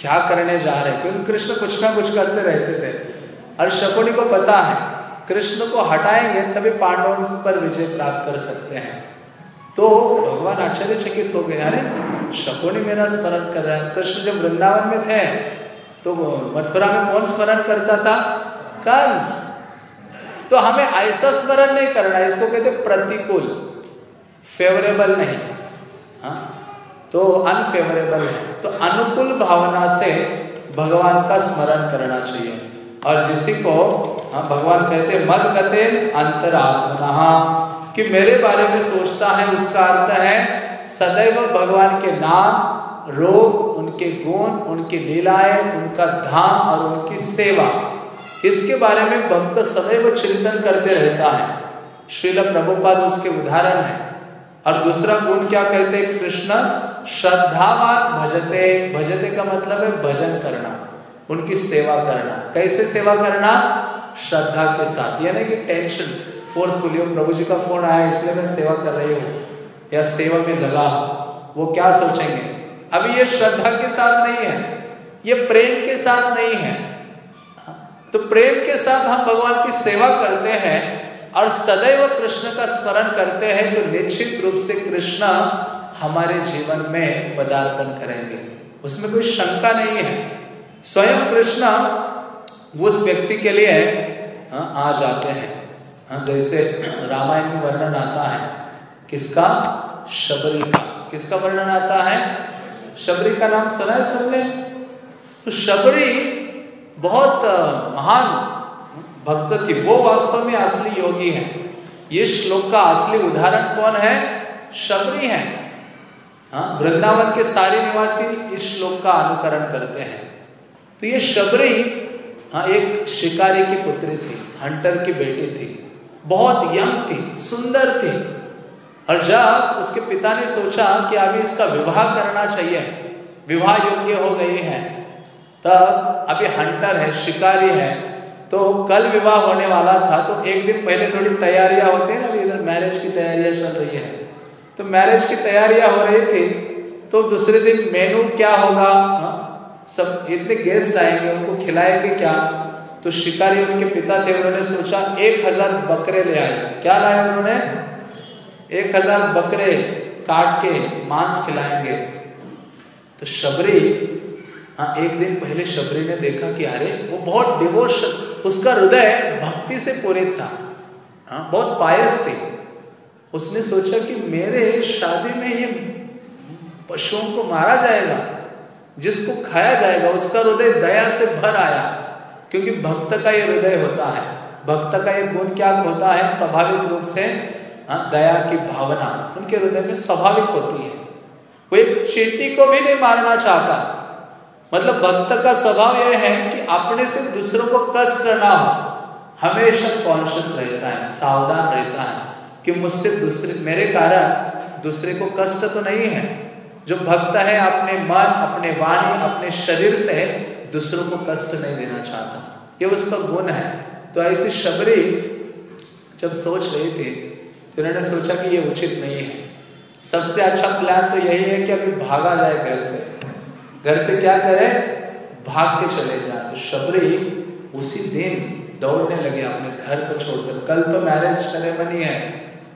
क्या करने जा रहे क्योंकि कृष्ण कुछ ना कुछ करते रहते थे। और शकुनी को पता है, कृष्ण को हटाएँगे तभी पांडवों पर विजय प्राप्त कर सकते हैं। तो भगवान आश्चर्यचकित हो गए। अरे शकुनी मेरा स्मरण कर रहा है। कृष्ण जब वृंदावन में थे तो मथुरा में कौन स्मरण करता था? कंस। तो हमें ऐसा स्मरण नहीं करना इसको कहते प्रतिकूल। फेवरेबल नहीं। हाँ? तो अनफेवरेबल है। तो अनुकूल भावना से भगवान का स्मरण करना चाहिए। और जिसी को हाँ, भगवान कहते मद गते अंतरात्मना। कि मेरे बारे में सोचता है उसका अर्थ है, सदैव भगवान के नाम, रोग, उनके गुण, उनकी लीलाएँ, उनका धाम और उनकी सेवा। इसके बारे में भक्त सदैव चिंतन करते रहता है। श्रील प्रभुपाद उसके उदाहरण है। और दूसरा गुण क्या कहते हैं कृष्ण? श्रद्धावान भजते। भजते का मतलब है भजन करना, उनकी सेवा करना। कैसे सेवा करना? श्रद्धा के साथ। यानी कि टेंशन फोर्सफुली प्रभु जी का फ़ोन आया इसलिए मैं सेवा कर रही हूँ या सेवा में लगा वो क्या सोचेंगे? अभी ये श्रद्धा के साथ नहीं है ये प्रेम के साथ नहीं है। तो प्रेम के साथ हम भगवान की सेवा करते हैं और सदैव कृष्ण का स्मरण करते हैं तो निश्चित रूप से कृष्ण हमारे जीवन में पदार्पण करेंगे। उसमें कोई शंका नहीं है। स्वयं कृष्ण उस व्यक्ति के लिए हाँ, आ जाते हैं हाँ, जैसे रामायण में वर्णन आता है, किसका? शबरी का। किसका वर्णन आता है? शबरी का नाम सुना है सबने? तो शबरी बहुत महान भक्त थी। वो वास्तव में असली योगी है। ये श्लोक का असली उदाहरण कौन है? शबरी है। हाँ वृंदावन के सारे निवासी इस श्लोक का अनुकरण करते हैं। तो ये शबरी हाँ एक शिकारी की पुत्री थी, हंटर की बेटी थी। बहुत यंग थी, सुंदर थी। और जब उसके पिता ने सोचा कि अभी इसका विवाह करना चाहिए, विवाह योग्य हो गई है, तब अभी हंटर है, शिकारी है तो कल विवाह होने वाला था तो एक दिन पहले थोड़ी तैयारियाँ होती है ना, अभी इधर मैरिज की तैयारियाँ चल रही है। तो मैरिज की तैयारियाँ हो रही थी तो दूसरे दिन मेनू क्या होगा? हा? सब इतने गेस्ट आएँगे, उनको खिलाएँगे क्या? तो शिकारी उनके पिता थे, उन्होंने सोचा, एक हज़ार बकरे ले आए। क्या लाए उन्होंने? एक हज़ार बकरे काट के मांस खिलाएँगे। तो शबरी हाँ एक दिन पहले शबरी ने देखा कि, अरे, वो बहुत डिवोश, उसका हृदय भक्ति से पूरित था। हाँ बहुत पायस थे। उसने सोचा कि मेरे शादी में ये पशुओं को मारा जाएगा, जिसको खाया जाएगा, उसका हृदय दया से भर आया। क्योंकि भक्त का ये हृदय होता है। भक्त का ये गुण क्या होता है? स्वाभाविक रूप से हाँ दया की भावना उनके हृदय में स्वाभाविक होती है। वो एक चीटी को भी नहीं मारना चाहता। मतलब भक्त का स्वभाव यह है कि अपने से दूसरों को कष्ट ना हो। हमेशा कॉन्शियस रहता है, सावधान रहता है कि मुझसे दूसरे, मेरे कारण दूसरे को कष्ट तो नहीं है। जो भक्त है, अपने मन, अपने वाणी, अपने शरीर से दूसरों को कष्ट नहीं देना चाहता। ये उसका गुण है। तो ऐसी शबरी जब सोच रही थी तो उन्होंने सोचा कि ये उचित नहीं है। सबसे अच्छा प्लान तो यही है कि अभी भागा जाए घर से। घर से क्या करे? भाग के चले जाए। तो शबरी उसी दिन दौड़ने लगे अपने घर को छोड़कर। कल तो मैरिज सेरेमनी है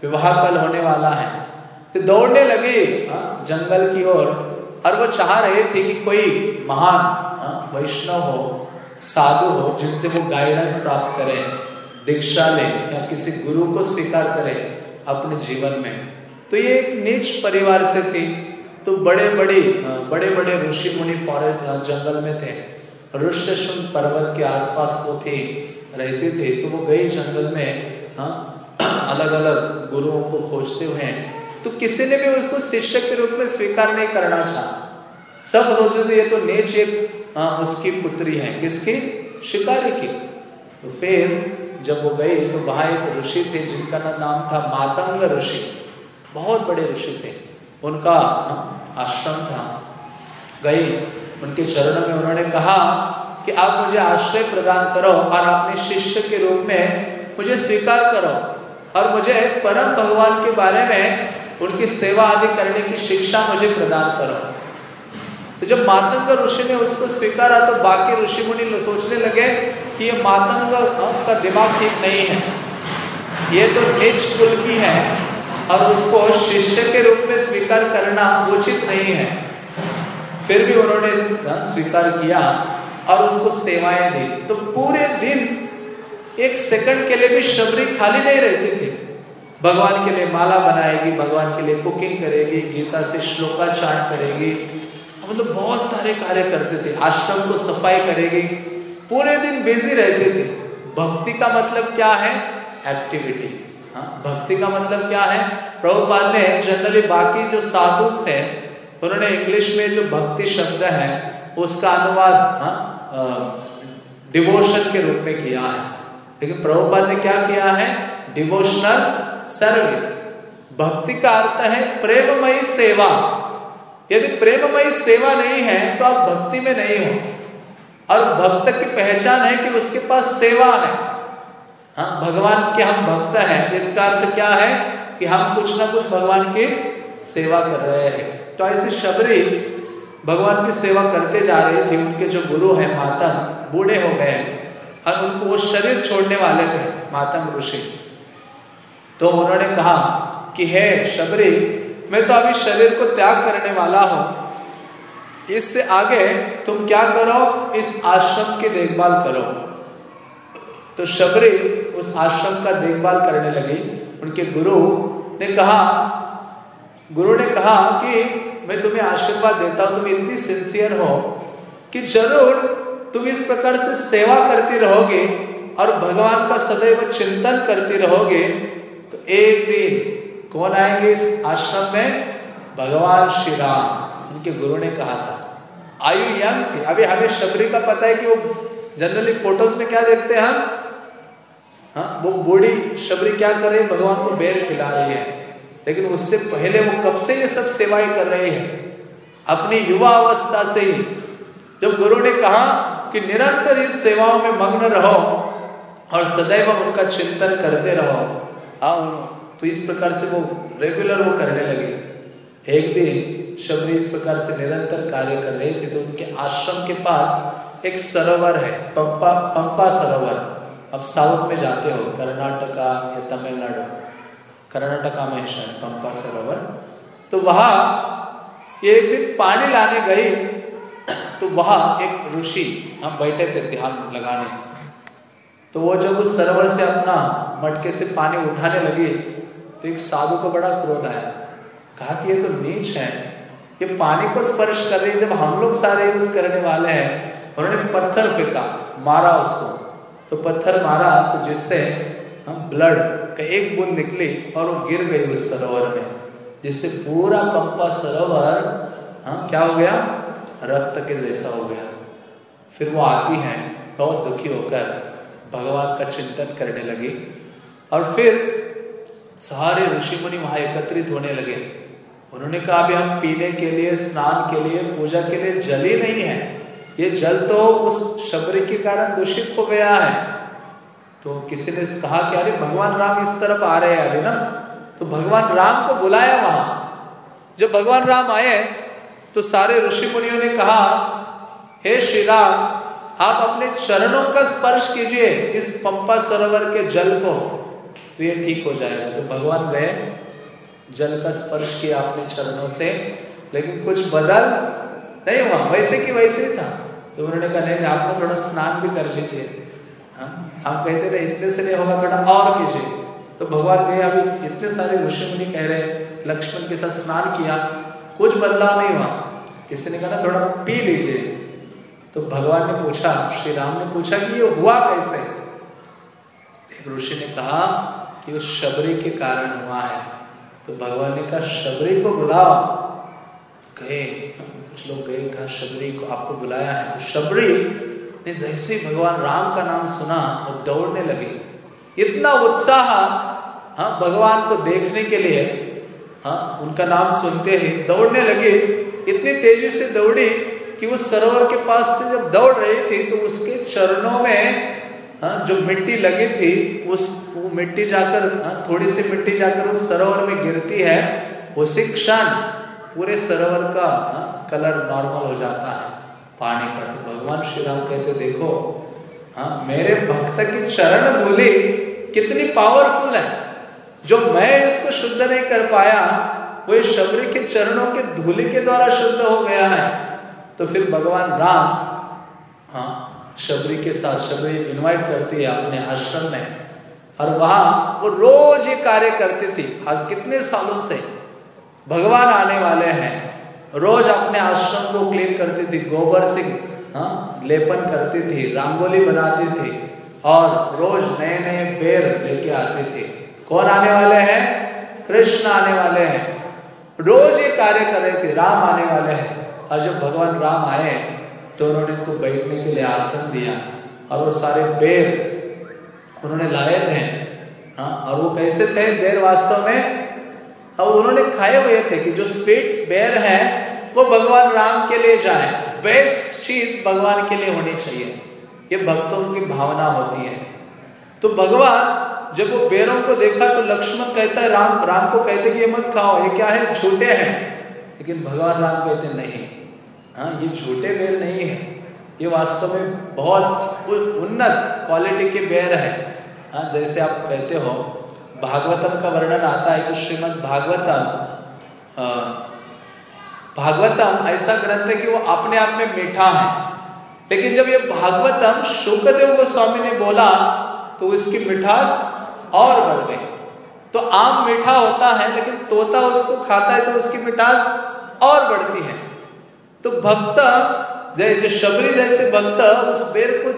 विवाह कल होने वाला है। तो दौड़ने लगे हाँ, जंगल की ओर। और, और वो चाह रहे थे कि कोई महान हाँ, वैष्णव हो साधु हो जिनसे वो गाइडेंस प्राप्त करें दीक्षा ले या किसी गुरु को स्वीकार करें अपने जीवन में। तो ये एक नीच परिवार से थी। तो बड़े बड़े बड़े बड़े ऋषि मुनि फॉरेस्ट जंगल में थे। ऋष्यशुन पर्वत के आसपास वो थे रहते थे। तो वो गई जंगल में हाँ अलग अलग गुरुओं को खोजते हुए तो किसी ने भी उसको शिष्य के रूप में स्वीकार नहीं करना चाहा। सब सोचते थे, ये तो नेच एक उसकी पुत्री है। किसकी? शिकारी की। तो फिर जब वो गए तो वहाँ एक ऋषि थे, जिनका ना नाम था मातंग ऋषि। बहुत बड़े ऋषि थे। उनका आश्रम था। गए, उनके चरणों में उन्होंने कहा कि आप मुझे आश्रय प्रदान करो और अपने शिष्य के रूप में मुझे स्वीकार करो और मुझे परम भगवान के बारे में उनकी सेवा आदि करने की शिक्षा मुझे प्रदान करो। तो जब मातंग ऋषि ने उसको स्वीकारा तो बाकी ऋषि मुनि सोचने लगे कि ये मातंग का दिमाग ठीक नहीं है। ये तो निज कुल की है, और उसको शिष्य के रूप में स्वीकार करना उचित नहीं है। फिर भी उन्होंने स्वीकार किया और उसको सेवाएँ दी। तो पूरे दिन, एक सेकंड के लिए भी शबरी खाली नहीं रहती थी। भगवान के लिए माला बनाएगी, भगवान के लिए कुकिंग करेगी, गीता से श्लोकाचार करेगी मतलब बहुत सारे कार्य करते थे। आश्रम को सफ़ाई करेगी। पूरे दिन बिज़ी रहते थे। भक्ति का मतलब क्या है? एक्टिविटी हाँ? भक्ति का मतलब क्या है? प्रभुपाद ने जनरली बाकी जो साधु थे उन्होंने इंग्लिश में जो भक्ति शब्द है उसका अनुवाद हाँ, डिवोशन के रूप में किया है। लेकिन प्रभुपाद ने क्या किया है? डिवोशनल सर्विस भक्ति का अर्थ है प्रेममयी सेवा। यदि प्रेममयी सेवा नहीं है तो आप भक्ति में नहीं हो। और भक्त की पहचान है कि उसके पास सेवा है। हाँ भगवान के हम भक्त हैं। इसका अर्थ क्या है? कि हम कुछ ना कुछ भगवान की सेवा कर रहे हैं। तो ऐसे शबरी भगवान की सेवा करते जा रहे थे। उनके जो गुरु हैं, मातंग, बूढ़े हो गए हैं। और उनको वो शरीर छोड़ने वाले थे, मातंग ऋषि। तो उन्होंने कहा कि, हे शबरी मैं तो अभी शरीर को त्याग करने वाला हूँ। इससे आगे तुम क्या करो? इस आश्रम की देखभाल करो। तो शबरी उस आश्रम का देखभाल करने लगी। उनके गुरु ने कहा, गुरु ने कहा कि मैं तुम्हें आशीर्वाद देता हूँ, तुम इतनी सिंसियर हो कि ज़रूर तुम इस प्रकार से सेवा करती रहोगे और भगवान का सदैव चिंतन करती रहोगे। तो एक दिन कौन आएँगे इस आश्रम में? भगवान श्री राम। उनके गुरु ने कहा था। आयु यंग थी अभी हमें शबरी का पता है कि वो जनरली फ़ोटोज़ में क्या देखते हैं हम? हाँ वो बूढ़ी शबरी क्या कर रही है? भगवान को बेर खिला रही है। लेकिन उससे पहले वो कब से ये सब सेवाएँ कर रही है? अपनी युवा अवस्था से ही। जब गुरु ने कहा कि निरंतर इस सेवाओं में मग्न रहो और सदैव उनका चिंतन करते रहो हाँ तो इस प्रकार से वो रेगुलर वो करने लगे। एक दिन शबरी इस प्रकार से निरंतर कार्य कर रहे थे तो उनके आश्रम के पास एक सरोवर है, पंपा पंपा सरोवर। अब साउथ में जाते हो, कर्नाटका या तमिलनाडु। कर्नाटका में है पंपा सरोवर। तो वहाँ एक दिन पानी लाने गई तो वहाँ एक ऋषि, हम बैठे थे ध्यान लगाने। तो वो जब उस सरोवर से अपना मटके से पानी उठाने लगे तो एक साधु को बड़ा क्रोध आया। कहा कि ये तो नीच है। ये पानी को स्पर्श कर रही जब हम लोग सारे यूज़ करने वाले हैं, उन्होंने पत्थर फेंका, मारा उसको। तो पत्थर मारा तो जिससे हम ब्लड का एक बूंद निकली और वो गिर गई उस सरोवर में, जिससे पूरा पंपा सरोवर हाँ क्या हो गया? रक्त के जैसा हो गया। फिर वो आती हैं, बहुत दुखी होकर भगवान का चिंतन करने लगी। और फिर सारे ऋषि मुनि वहाँ एकत्रित होने लगे। उन्होंने कहा, अभी हम पीने के लिए, स्नान के लिए, पूजा के लिए जल ही नहीं है। ये जल तो उस शबरी के कारण दूषित हो गया है। तो किसी ने कहा कि, अरे, भगवान राम इस तरफ़ आ रहे हैं अभी ना? तो भगवान राम को बुलाया वहाँ। जब भगवान राम आए तो सारे ऋषि मुनियों ने कहा, हे श्री राम, आप अपने चरणों का स्पर्श कीजिए इस पंपा सरोवर के जल को। तो ये ठीक हो जाएगा। तो भगवान गए, जल का स्पर्श किया अपने चरणों से, लेकिन कुछ बदल नहीं हुआ। वैसे की वैसे ही था। तो उन्होंने कहा, नहीं आप ना थोड़ा स्नान भी कर लीजिए। हाँ? हम कहते थे, इतने से नहीं होगा, थोड़ा और कीजिए। तो भगवान गए, अभी इतने सारे ऋषि मुनि कह रहे लक्ष्मण के साथ स्नान किया, कुछ बदलाव नहीं हुआ। किसी ने कहा, ना, थोड़ा पी लीजिए। तो भगवान ने पूछा, श्री राम ने पूछा कि ये हुआ कैसे? एक ऋषि ने कहा कि उस शबरी के कारण हुआ है। तो भगवान ने कहा, शबरी को बुलाओ। तो गए कुछ लोग गए, कहा, शबरी को आपको बुलाया है। तो शबरी ने जैसे भगवान राम का नाम सुना, वो दौड़ने लगे। इतना उत्साह हाँ भगवान को देखने के लिए हाँ उनका नाम सुनते ही दौड़ने लगे। इतनी तेज़ी से दौड़ी कि वो सरोवर के पास से जब दौड़ रही थी तो उसके चरणों में हाँ जो मिट्टी लगी थी उस वो मिट्टी जाकर हाँ थोड़ी सी मिट्टी जाकर उस सरोवर में गिरती है उसी क्षण पूरे सरोवर का हाँ, कलर नॉर्मल हो जाता है पानी का। तो भगवान श्री राम कहते देखो हाँ मेरे भक्त की चरण धूली कितनी पावरफुल है। जो मैं इसको शुद्ध नहीं कर पाया वो शबरी के चरणों के धूली के द्वारा शुद्ध हो गया है। तो फिर भगवान राम हाँ शबरी के साथ शबरी इनवाइट करती है अपने आश्रम में। और वहाँ वो रोज ये कार्य करती थी। आज कितने सालों से भगवान आने वाले हैं। रोज अपने आश्रम को क्लीन करती थी, गोबर से हाँ लेपन करती थी, रंगोली बनाती थी और रोज नए नए बेर लेके आते थे। कौन आने वाले हैं? कृष्ण आने वाले हैं। रोज ये कार्य कर रहे थे, राम आने वाले हैं। और जब भगवान राम आए तो उन्होंने उनको बैठने के लिए आसन दिया और वो सारे बेर उन्होंने लाए थे। हाँ और वो कैसे थे बेर वास्तव में? अब उन्होंने खाए हुए थे कि जो स्वीट बेर है, वो भगवान राम के लिए जाए। बेस्ट चीज़ भगवान के लिए होनी चाहिए। ये भक्तों की भावना होती है। तो भगवान, जब वो बेरों को देखा तो लक्ष्मण कहता है, राम राम को कहते कि ये मत खाओ, ये क्या है? झूठे हैं। लेकिन भगवान राम कहते नहीं। हाँ ये छोटे बेर नहीं है। ये वास्तव में बहुत उन्नत क्वालिटी के बेर है। हाँ जैसे आप कहते हो, भागवतम का वर्णन आता है कि श्रीमद भागवतम भागवतम ऐसा ग्रंथ है कि वो अपने आप में मीठा है। लेकिन जब ये भागवतम शुक्रदेव गोस्वामी ने बोला तो इसकी मिठास और बढ़ गई। तो आम मीठा होता है, लेकिन तोता उसको खाता है तो उसकी मिठास और बढ़ती है। तो भक्त जय जो शबरी जैसे भक्त उस बेर को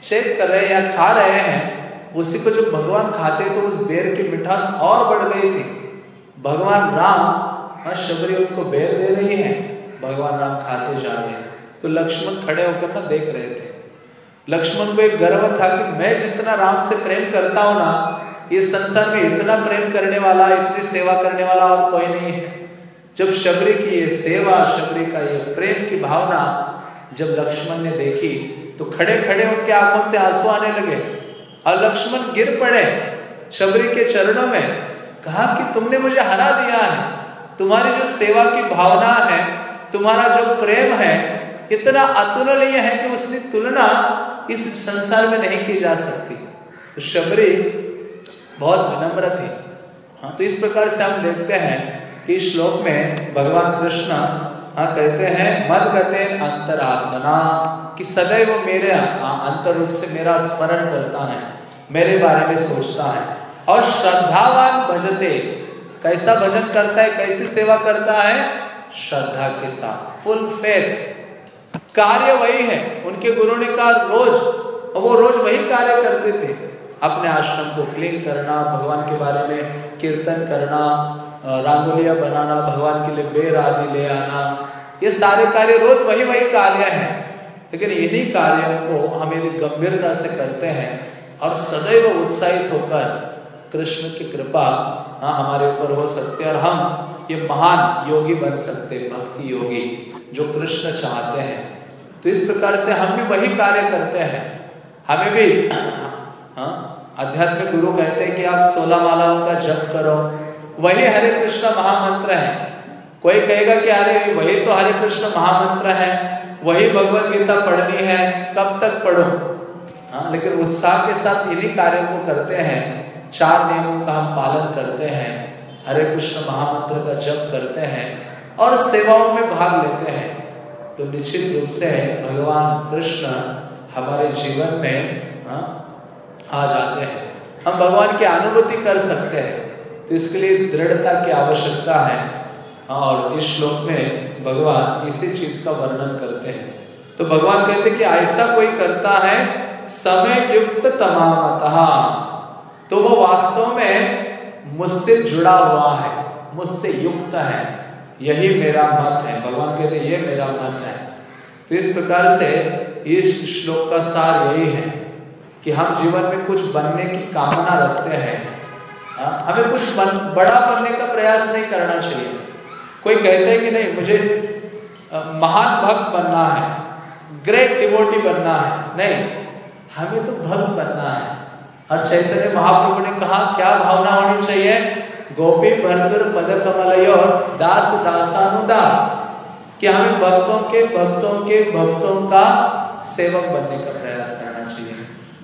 चेक कर रहे या खा रहे हैं, उसी को जब भगवान खाते तो उस बेर की मिठास और बढ़ गई थी। भगवान राम हाँ शबरी उनको बेर दे रही है, भगवान राम खाते जा रहे हैं। तो लक्ष्मण खड़े होकर ना देख रहे थे। लक्ष्मण को एक गर्व था कि मैं जितना राम से प्रेम करता हूँ ना इस संसार में इतना प्रेम करने वाला, इतनी सेवा करने वाला और कोई नहीं है। जब शबरी की ये सेवा, शबरी का ये प्रेम की भावना जब लक्ष्मण ने देखी तो खड़े खड़े उनके आँखों से आँसू आने लगे और लक्ष्मण गिर पड़े शबरी के चरणों में। कहा कि तुमने मुझे हरा दिया है, तुम्हारी जो सेवा की भावना है, तुम्हारा जो प्रेम है, इतना अतुलनीय है कि उसकी तुलना इस संसार में नहीं की जा सकती। तो शबरी बहुत विनम्र थी। हाँ तो इस प्रकार से हम देखते हैं कि श्लोक में भगवान कृष्ण हाँ कहते हैं, मद गते अंतरात्मना कि सदैव मेरे अंतर रूप से मेरा स्मरण करता है, मेरे बारे में सोचता है। और श्रद्धावान भजते, कैसा भजन करता है, कैसी सेवा करता है? श्रद्धा के साथ फुल फेथ कार्य वही है, उनके गुरु ने कहा, रोज वो रोज वही कार्य करते थे अपने आश्रम को क्लीन करना, भगवान के बारे में कीर्तन करना रांगोलिया बनाना, भगवान के लिए बेर आदि ले आना, ये सारे कार्य रोज वही वही कार्य हैं। लेकिन इन्हीं कार्यों को हम यदि गंभीरता से करते हैं और सदैव उत्साहित होकर कृष्ण की कृपा हाँ हमारे ऊपर हो सकते हैं और हम ये महान योगी बन सकते भक्ति योगी, जो कृष्ण चाहते हैं। तो इस प्रकार से हम भी वही कार्य करते हैं। हमें भी हाँ आध्यात्मिक गुरु कहते हैं कि आप सोलह मालाओं का जप करो वही हरे कृष्ण महामंत्र है। कोई कहेगा कि अरे वही तो हरे कृष्ण महामंत्र है। वही भगवत गीता पढ़नी है कब तक पढ़ो? हाँ लेकिन उत्साह के साथ इन्हीं कार्यों को करते हैं। चार नियमों का हम पालन करते हैं। हरे कृष्ण महामंत्र का जप करते हैं और सेवाओं में भाग लेते हैं। तो निश्चित रूप से भगवान कृष्ण हमारे जीवन में हाँ, आ जाते हैं। हम भगवान की अनुभूति कर सकते हैं। तो इसके लिए दृढ़ता की आवश्यकता है। और इस श्लोक में भगवान इसी चीज़ का वर्णन करते हैं। तो भगवान कहते हैं कि ऐसा कोई करता है, समय युक्त तमामतः। तो वो वास्तव में मुझसे जुड़ा हुआ है, मुझसे युक्त है। यही मेरा मत है। भगवान कहते ये मेरा मत है। तो इस प्रकार से इस श्लोक का सार यही है कि हम जीवन में कुछ बनने की कामना रखते हैं। हाँ, हमें कुछ बन, बड़ा बनने का प्रयास नहीं करना चाहिए। कोई कहते हैं कि नहीं मुझे महान भक्त बनना है ग्रेट डिवोटी बनना है। नहीं हमें तो भक्त बनना है। और चैतन्य महाप्रभु ने कहा क्या भावना होनी चाहिए? गोपी भरतुर पद कमल दास दासानुदास। कि हमें भक्तों के भक्तों के भक्तों का सेवक बनने का प्रयास करना चाहिए।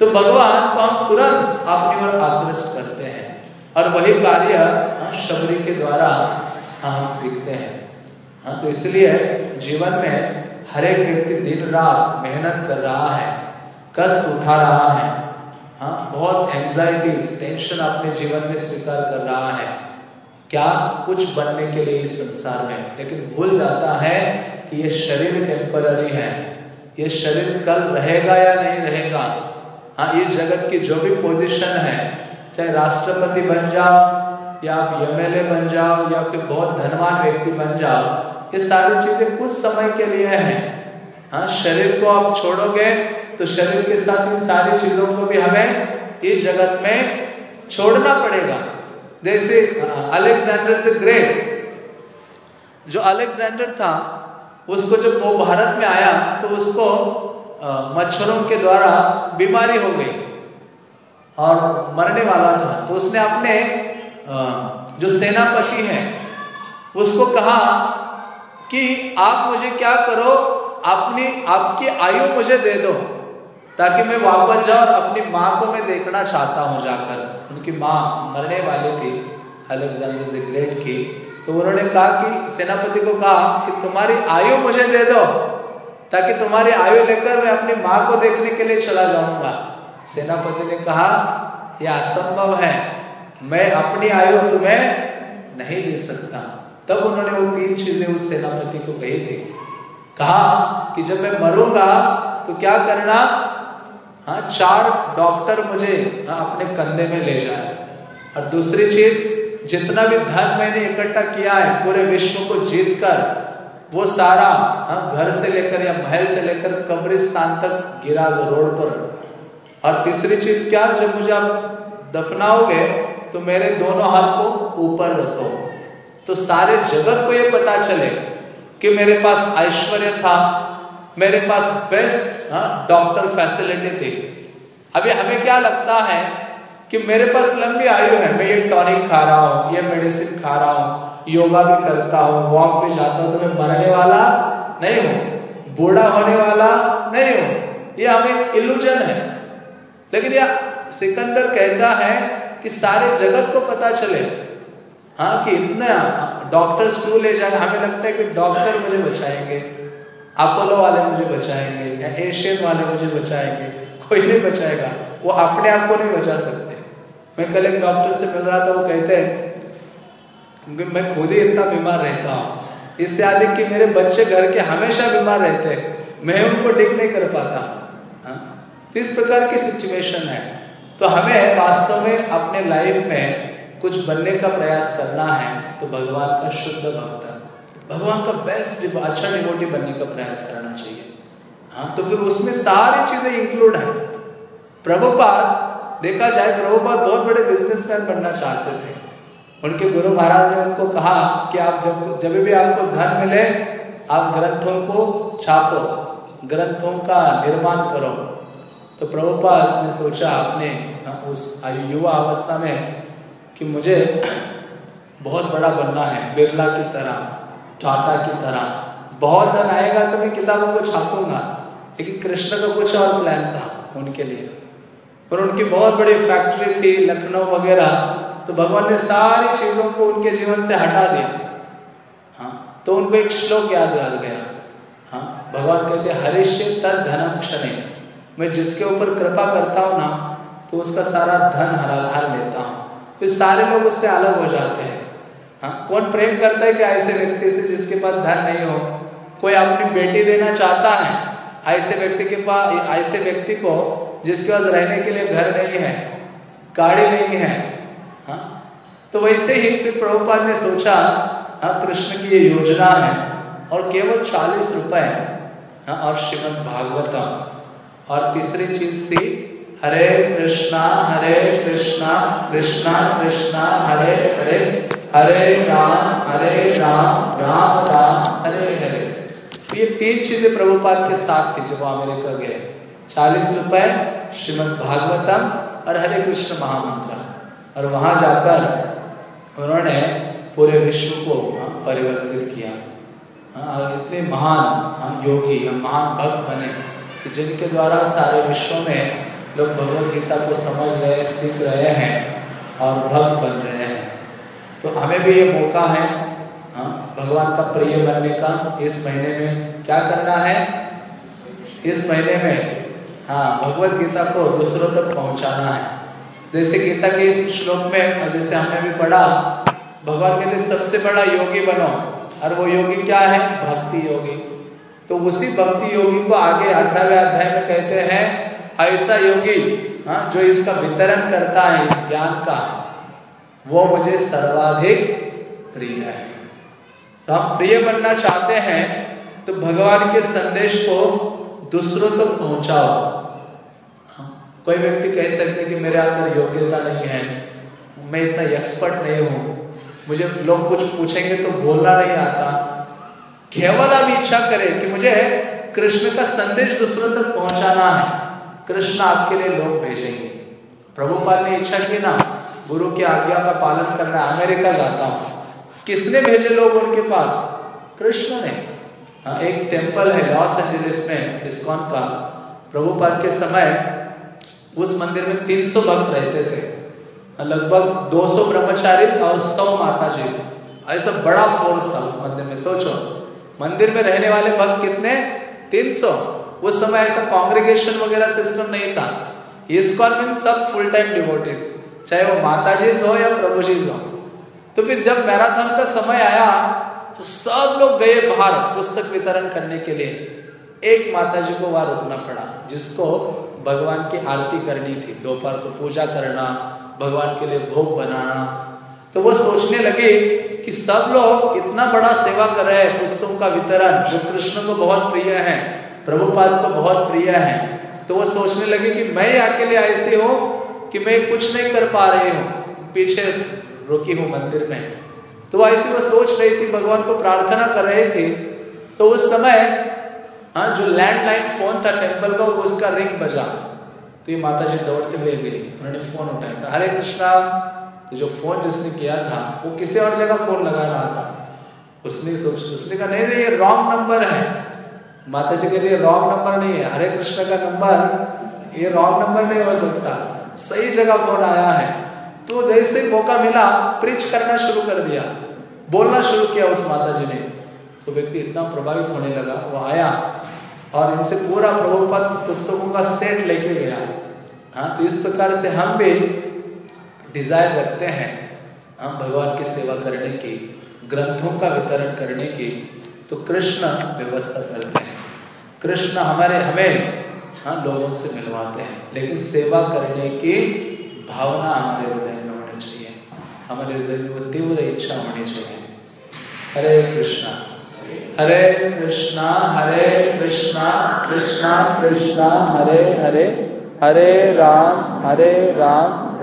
तो भगवान को हम तुरंत अपनी ओर आकृष्ट करते और वही कार्य शबरी के द्वारा हम सीखते हैं। हाँ तो इसलिए जीवन में हर एक व्यक्ति दिन रात मेहनत कर रहा है, कष्ट उठा रहा है हाँ बहुत एंजाइटीज टेंशन अपने जीवन में स्वीकार कर रहा है। क्या? कुछ बनने के लिए इस संसार में। लेकिन भूल जाता है कि ये शरीर टेम्पररी है। ये शरीर कल रहेगा या नहीं रहेगा। हाँ ये जगत की जो भी पोजीशन है चाहे राष्ट्रपति बन जाओ, या आप एमएलए बन जाओ, या फिर बहुत धनवान व्यक्ति बन जाओ, ये सारी चीज़ें कुछ समय के लिए हैं। हाँ शरीर को आप छोड़ोगे तो शरीर के साथ इन सारी चीज़ों को भी हमें इस जगत में छोड़ना पड़ेगा। जैसे अलेक्जेंडर द ग्रेट। जो अलेक्जेंडर था, उसको जब वो भारत में आया तो उसको मच्छरों के द्वारा बीमारी हो गई। और मरने वाला था। तो उसने अपने जो सेनापति हैं, उसको कहा कि आप मुझे क्या करो, अपनी, आपकी आयु मुझे दे दो, ताकि मैं वापस जाऊँ अपनी माँ को मैं देखना चाहता हूँ जाकर। उनकी माँ मरने वाली थी, अलेक्जेंडर द ग्रेट की। तो उन्होंने कहा कि, सेनापति को कहा कि तुम्हारी आयु मुझे दे दो, ताकि तुम्हारी आयु लेकर मैं अपनी माँ को देखने के लिए चला जाऊँगा। सेनापति ने कहा यह असंभव है। मैं अपनी आयु तुम्हें नहीं दे सकता। तब उन्होंने वो तीन चीज़ें उस सेनापति को कही थी। कहा कि जब मैं मरूँगा तो क्या करना? हाँ चार डॉक्टर मुझे हाँ, अपने कंधे में ले जाए। और दूसरी चीज़ जितना भी धन मैंने इकट्ठा किया है पूरे विश्व को जीत कर वो सारा हाँ घर से लेकर या महल से लेकर कब्रिस्तान तक गिरा दो रोड पर। और तीसरी चीज़ क्या, जब मुझे आप दफनाओगे तो मेरे दोनों हाथ को ऊपर रखो। तो सारे जगत को ये पता चले कि मेरे पास ऐश्वर्य था, मेरे पास बेस्ट डॉक्टर फैसिलिटी थी। अभी हमें क्या लगता है कि मेरे पास लंबी आयु है? मैं ये टॉनिक खा रहा हूँ, ये मेडिसिन खा रहा हूँ योगा भी करता हूँ वॉक भी जाता हूँ तो मैं मरने वाला नहीं हूँ, बूढ़ा होने वाला नहीं हूँ। ये हमें इल्यूजन है। लेकिन यह सिकंदर कहता है कि सारे जगत को पता चले। हाँ कि इतना डॉक्टर्स क्यों ले जाए, हमें लगता है कि डॉक्टर मुझे बचाएँगे, अपोलो वाले मुझे बचाएँगे, या एशियन वाले मुझे बचाएँगे, कोई नहीं बचाएगा, वो अपने आप को नहीं बचा सकते। मैं कल एक डॉक्टर से मिल रहा था, वो कहते हैं मैं खुद ही इतना बीमार रहता हूँ। इससे अधिक कि मेरे बच्चे घर के हमेशा बीमार रहते हैं। मैं उनको ठीक नहीं कर पाता? तो इस प्रकार की सिचुएशन है। तो हमें वास्तव में अपने लाइफ में कुछ बनने का प्रयास करना है तो भगवान का शुद्ध भक्त भगवान का बेस्ट अच्छा डिवोटी बनने का प्रयास करना चाहिए। हाँ तो फिर उसमें सारी चीज़ें इंक्लूड है। प्रभुपाद, देखा जाए, प्रभुपाद बहुत बड़े बिजनेसमैन बनना चाहते थे। उनके गुरु महाराज ने उनको कहा कि आप जब जब भी आपको धन मिले, आप ग्रंथों को छापो, ग्रंथों का निर्माण करो। तो प्रभुपाद ने सोचा अपने हाँ, उस युवा अवस्था में कि मुझे बहुत बड़ा बनना है बिरला की तरह टाटा की तरह। बहुत धन आएगा तो मैं किताबों को छापूँगा लेकिन कृष्ण का कुछ और प्लान था उनके लिए। और उनकी बहुत बड़ी फैक्ट्री थी लखनऊ वगैरह तो भगवान ने सारी चीज़ों को उनके जीवन से हटा दिया। हाँ तो उनको एक श्लोक याद याद गया। हाँ भगवान कहते हरिष्य तद धनम क्षण। मैं जिसके ऊपर कृपा करता हूँ ना तो उसका सारा धन हरा हर लेता हूँ। फिर सारे लोग उससे अलग हो जाते हैं। हाँ कौन प्रेम करता है कि ऐसे व्यक्ति से जिसके पास धन नहीं हो? कोई अपनी बेटी देना चाहता है? ऐसे व्यक्ति के पास ऐसे व्यक्ति को जिसके पास रहने के लिए घर नहीं है, गाड़ी नहीं है हाँ तो वैसे ही फिर प्रभुपाद ने सोचा हाँ कृष्ण की ये योजना है और केवल चालीस रुपए हाँ और श्रीमद भागवतम और तीसरी चीज़ थी हरे कृष्णा हरे कृष्णा कृष्णा कृष्णा हरे हरे हरे राम हरे राम राम राम हरे हरे। तो ये तीन चीज़ें प्रभुपाद के साथ थी जब अमेरिका गए। चालीस रुपए श्रीमद भागवतम और हरे कृष्ण महामंत्र। और वहाँ जाकर उन्होंने पूरे विश्व को हाँ, परिवर्तित किया। हाँ, इतने महान हाँ, योगी महान भक्त बने। कि जिनके द्वारा सारे विश्व में लोग भगवत गीता को समझ रहे, सीख रहे हैं और भक्त बन रहे हैं। तो हमें भी ये मौका है भगवान का प्रिय बनने का इस महीने में क्या करना है? इस महीने में हाँ भगवत गीता को दूसरों तक पहुंचाना है। जैसे गीता के इस श्लोक में, जैसे हमने भी पढ़ा, भगवान कहते सबसे बड़ा योगी बनो। और वो योगी क्या है? भक्ति योगी। तो उसी भक्ति योगी को आगे अठारहवें अध्याय में कहते हैं ऐसा योगी हाँ जो इसका वितरण करता है, इस ज्ञान का, वो मुझे सर्वाधिक प्रिय है। तो हम प्रिय बनना चाहते हैं तो भगवान के संदेश को दूसरों तक तो पहुंचाओ कोई व्यक्ति कह सकते कि मेरे अंदर योग्यता नहीं है, मैं इतना एक्सपर्ट नहीं हूँ, मुझे लोग कुछ पूछेंगे तो बोलना नहीं आता। केवल आप इच्छा करें कि मुझे कृष्ण का संदेश दूसरों तक पहुंचाना है। कृष्ण आपके लिए लोग भेजेंगे। प्रभुपाल ने इच्छा की ना गुरु की आज्ञा का पालन करना अमेरिका जाता हूँ। किसने भेजे लोग उनके पास? कृष्ण ने। हाँ एक टेंपल है लॉस एंजलिस में इस्कॉन का। प्रभुपाद के समय उस मंदिर में 300 भक्त रहते थे। हाँ, लगभग 200 ब्रह्मचारी और 100 माता जी ऐसा बड़ा फोर्स था उस मंदिर में सोचो। मंदिर में रहने वाले भक्त कितने? 300 उस समय ऐसा कांग्रेगेशन वगैरह सिस्टम नहीं था। इस्कॉन मीन सब फुल टाइम डिवोटिस चाहे वो माता जी हो या प्रभु जी हो। तो फिर जब मैराथन का समय आया तो सब लोग गए बाहर पुस्तक वितरण करने के लिए। एक माता जी को वहाँ रुकना पड़ा, जिसको भगवान की आरती करनी थी। दोपहर को पूजा करना, भगवान के लिए भोग बनाना तो वो सोचने लगे कि सब लोग इतना बड़ा सेवा कर रहे हैं, पुस्तकों का वितरण। जो कृष्ण को बहुत प्रिय है, प्रभुपाद को बहुत प्रिय है। तो वो सोचने लगे कि मैं अकेले ऐसे हूँ कि मैं कुछ नहीं कर पा रही हूँ, पीछे रुकी हूँ मंदिर में। तो ऐसी वो सोच रही थी, भगवान को प्रार्थना कर रहे थे। तो उस समय हाँ जो लैंडलाइन फ़ोन था टेंपल का, उसका रिंग बजा। तो ये माता जी दौड़ते हुए गई। उन्होंने फ़ोन उठाया हरे कृष्णा तो जो फ़ोन जिसने किया था, वो किसी और जगह फ़ोन लगा रहा था। उसने सोच उसने कहा, नहीं नहीं, ये रॉन्ग नंबर है। माता जी कहती है रॉन्ग नंबर नहीं है। हरे कृष्ण का नंबर ये रॉन्ग नंबर नहीं हो सकता। सही जगह फ़ोन आया है। तो जैसे मौका मिला प्रिच करना शुरू कर दिया। बोलना शुरू किया उस माता जी ने। तो व्यक्ति इतना प्रभावित होने लगा, वो आया और इनसे पूरा प्रभुपद पुस्तकों का सेट लेके गया। हाँ तो इस प्रकार से हम भी डिज़ायर रखते हैं, हम भगवान की सेवा करने की, ग्रंथों का वितरण करने की तो कृष्ण व्यवस्था करते हैं। कृष्ण हमारे, हमें हाँ लोगों से मिलवाते हैं, लेकिन सेवा करने की भावना हमारे हृदय में होनी चाहिए। हमारे हृदय में वो तीव्र इच्छा होनी चाहिए। हरे कृष्णा हरे कृष्णा हरे कृष्णा कृष्णा कृष्णा, हरे हरे हरे राम हरे राम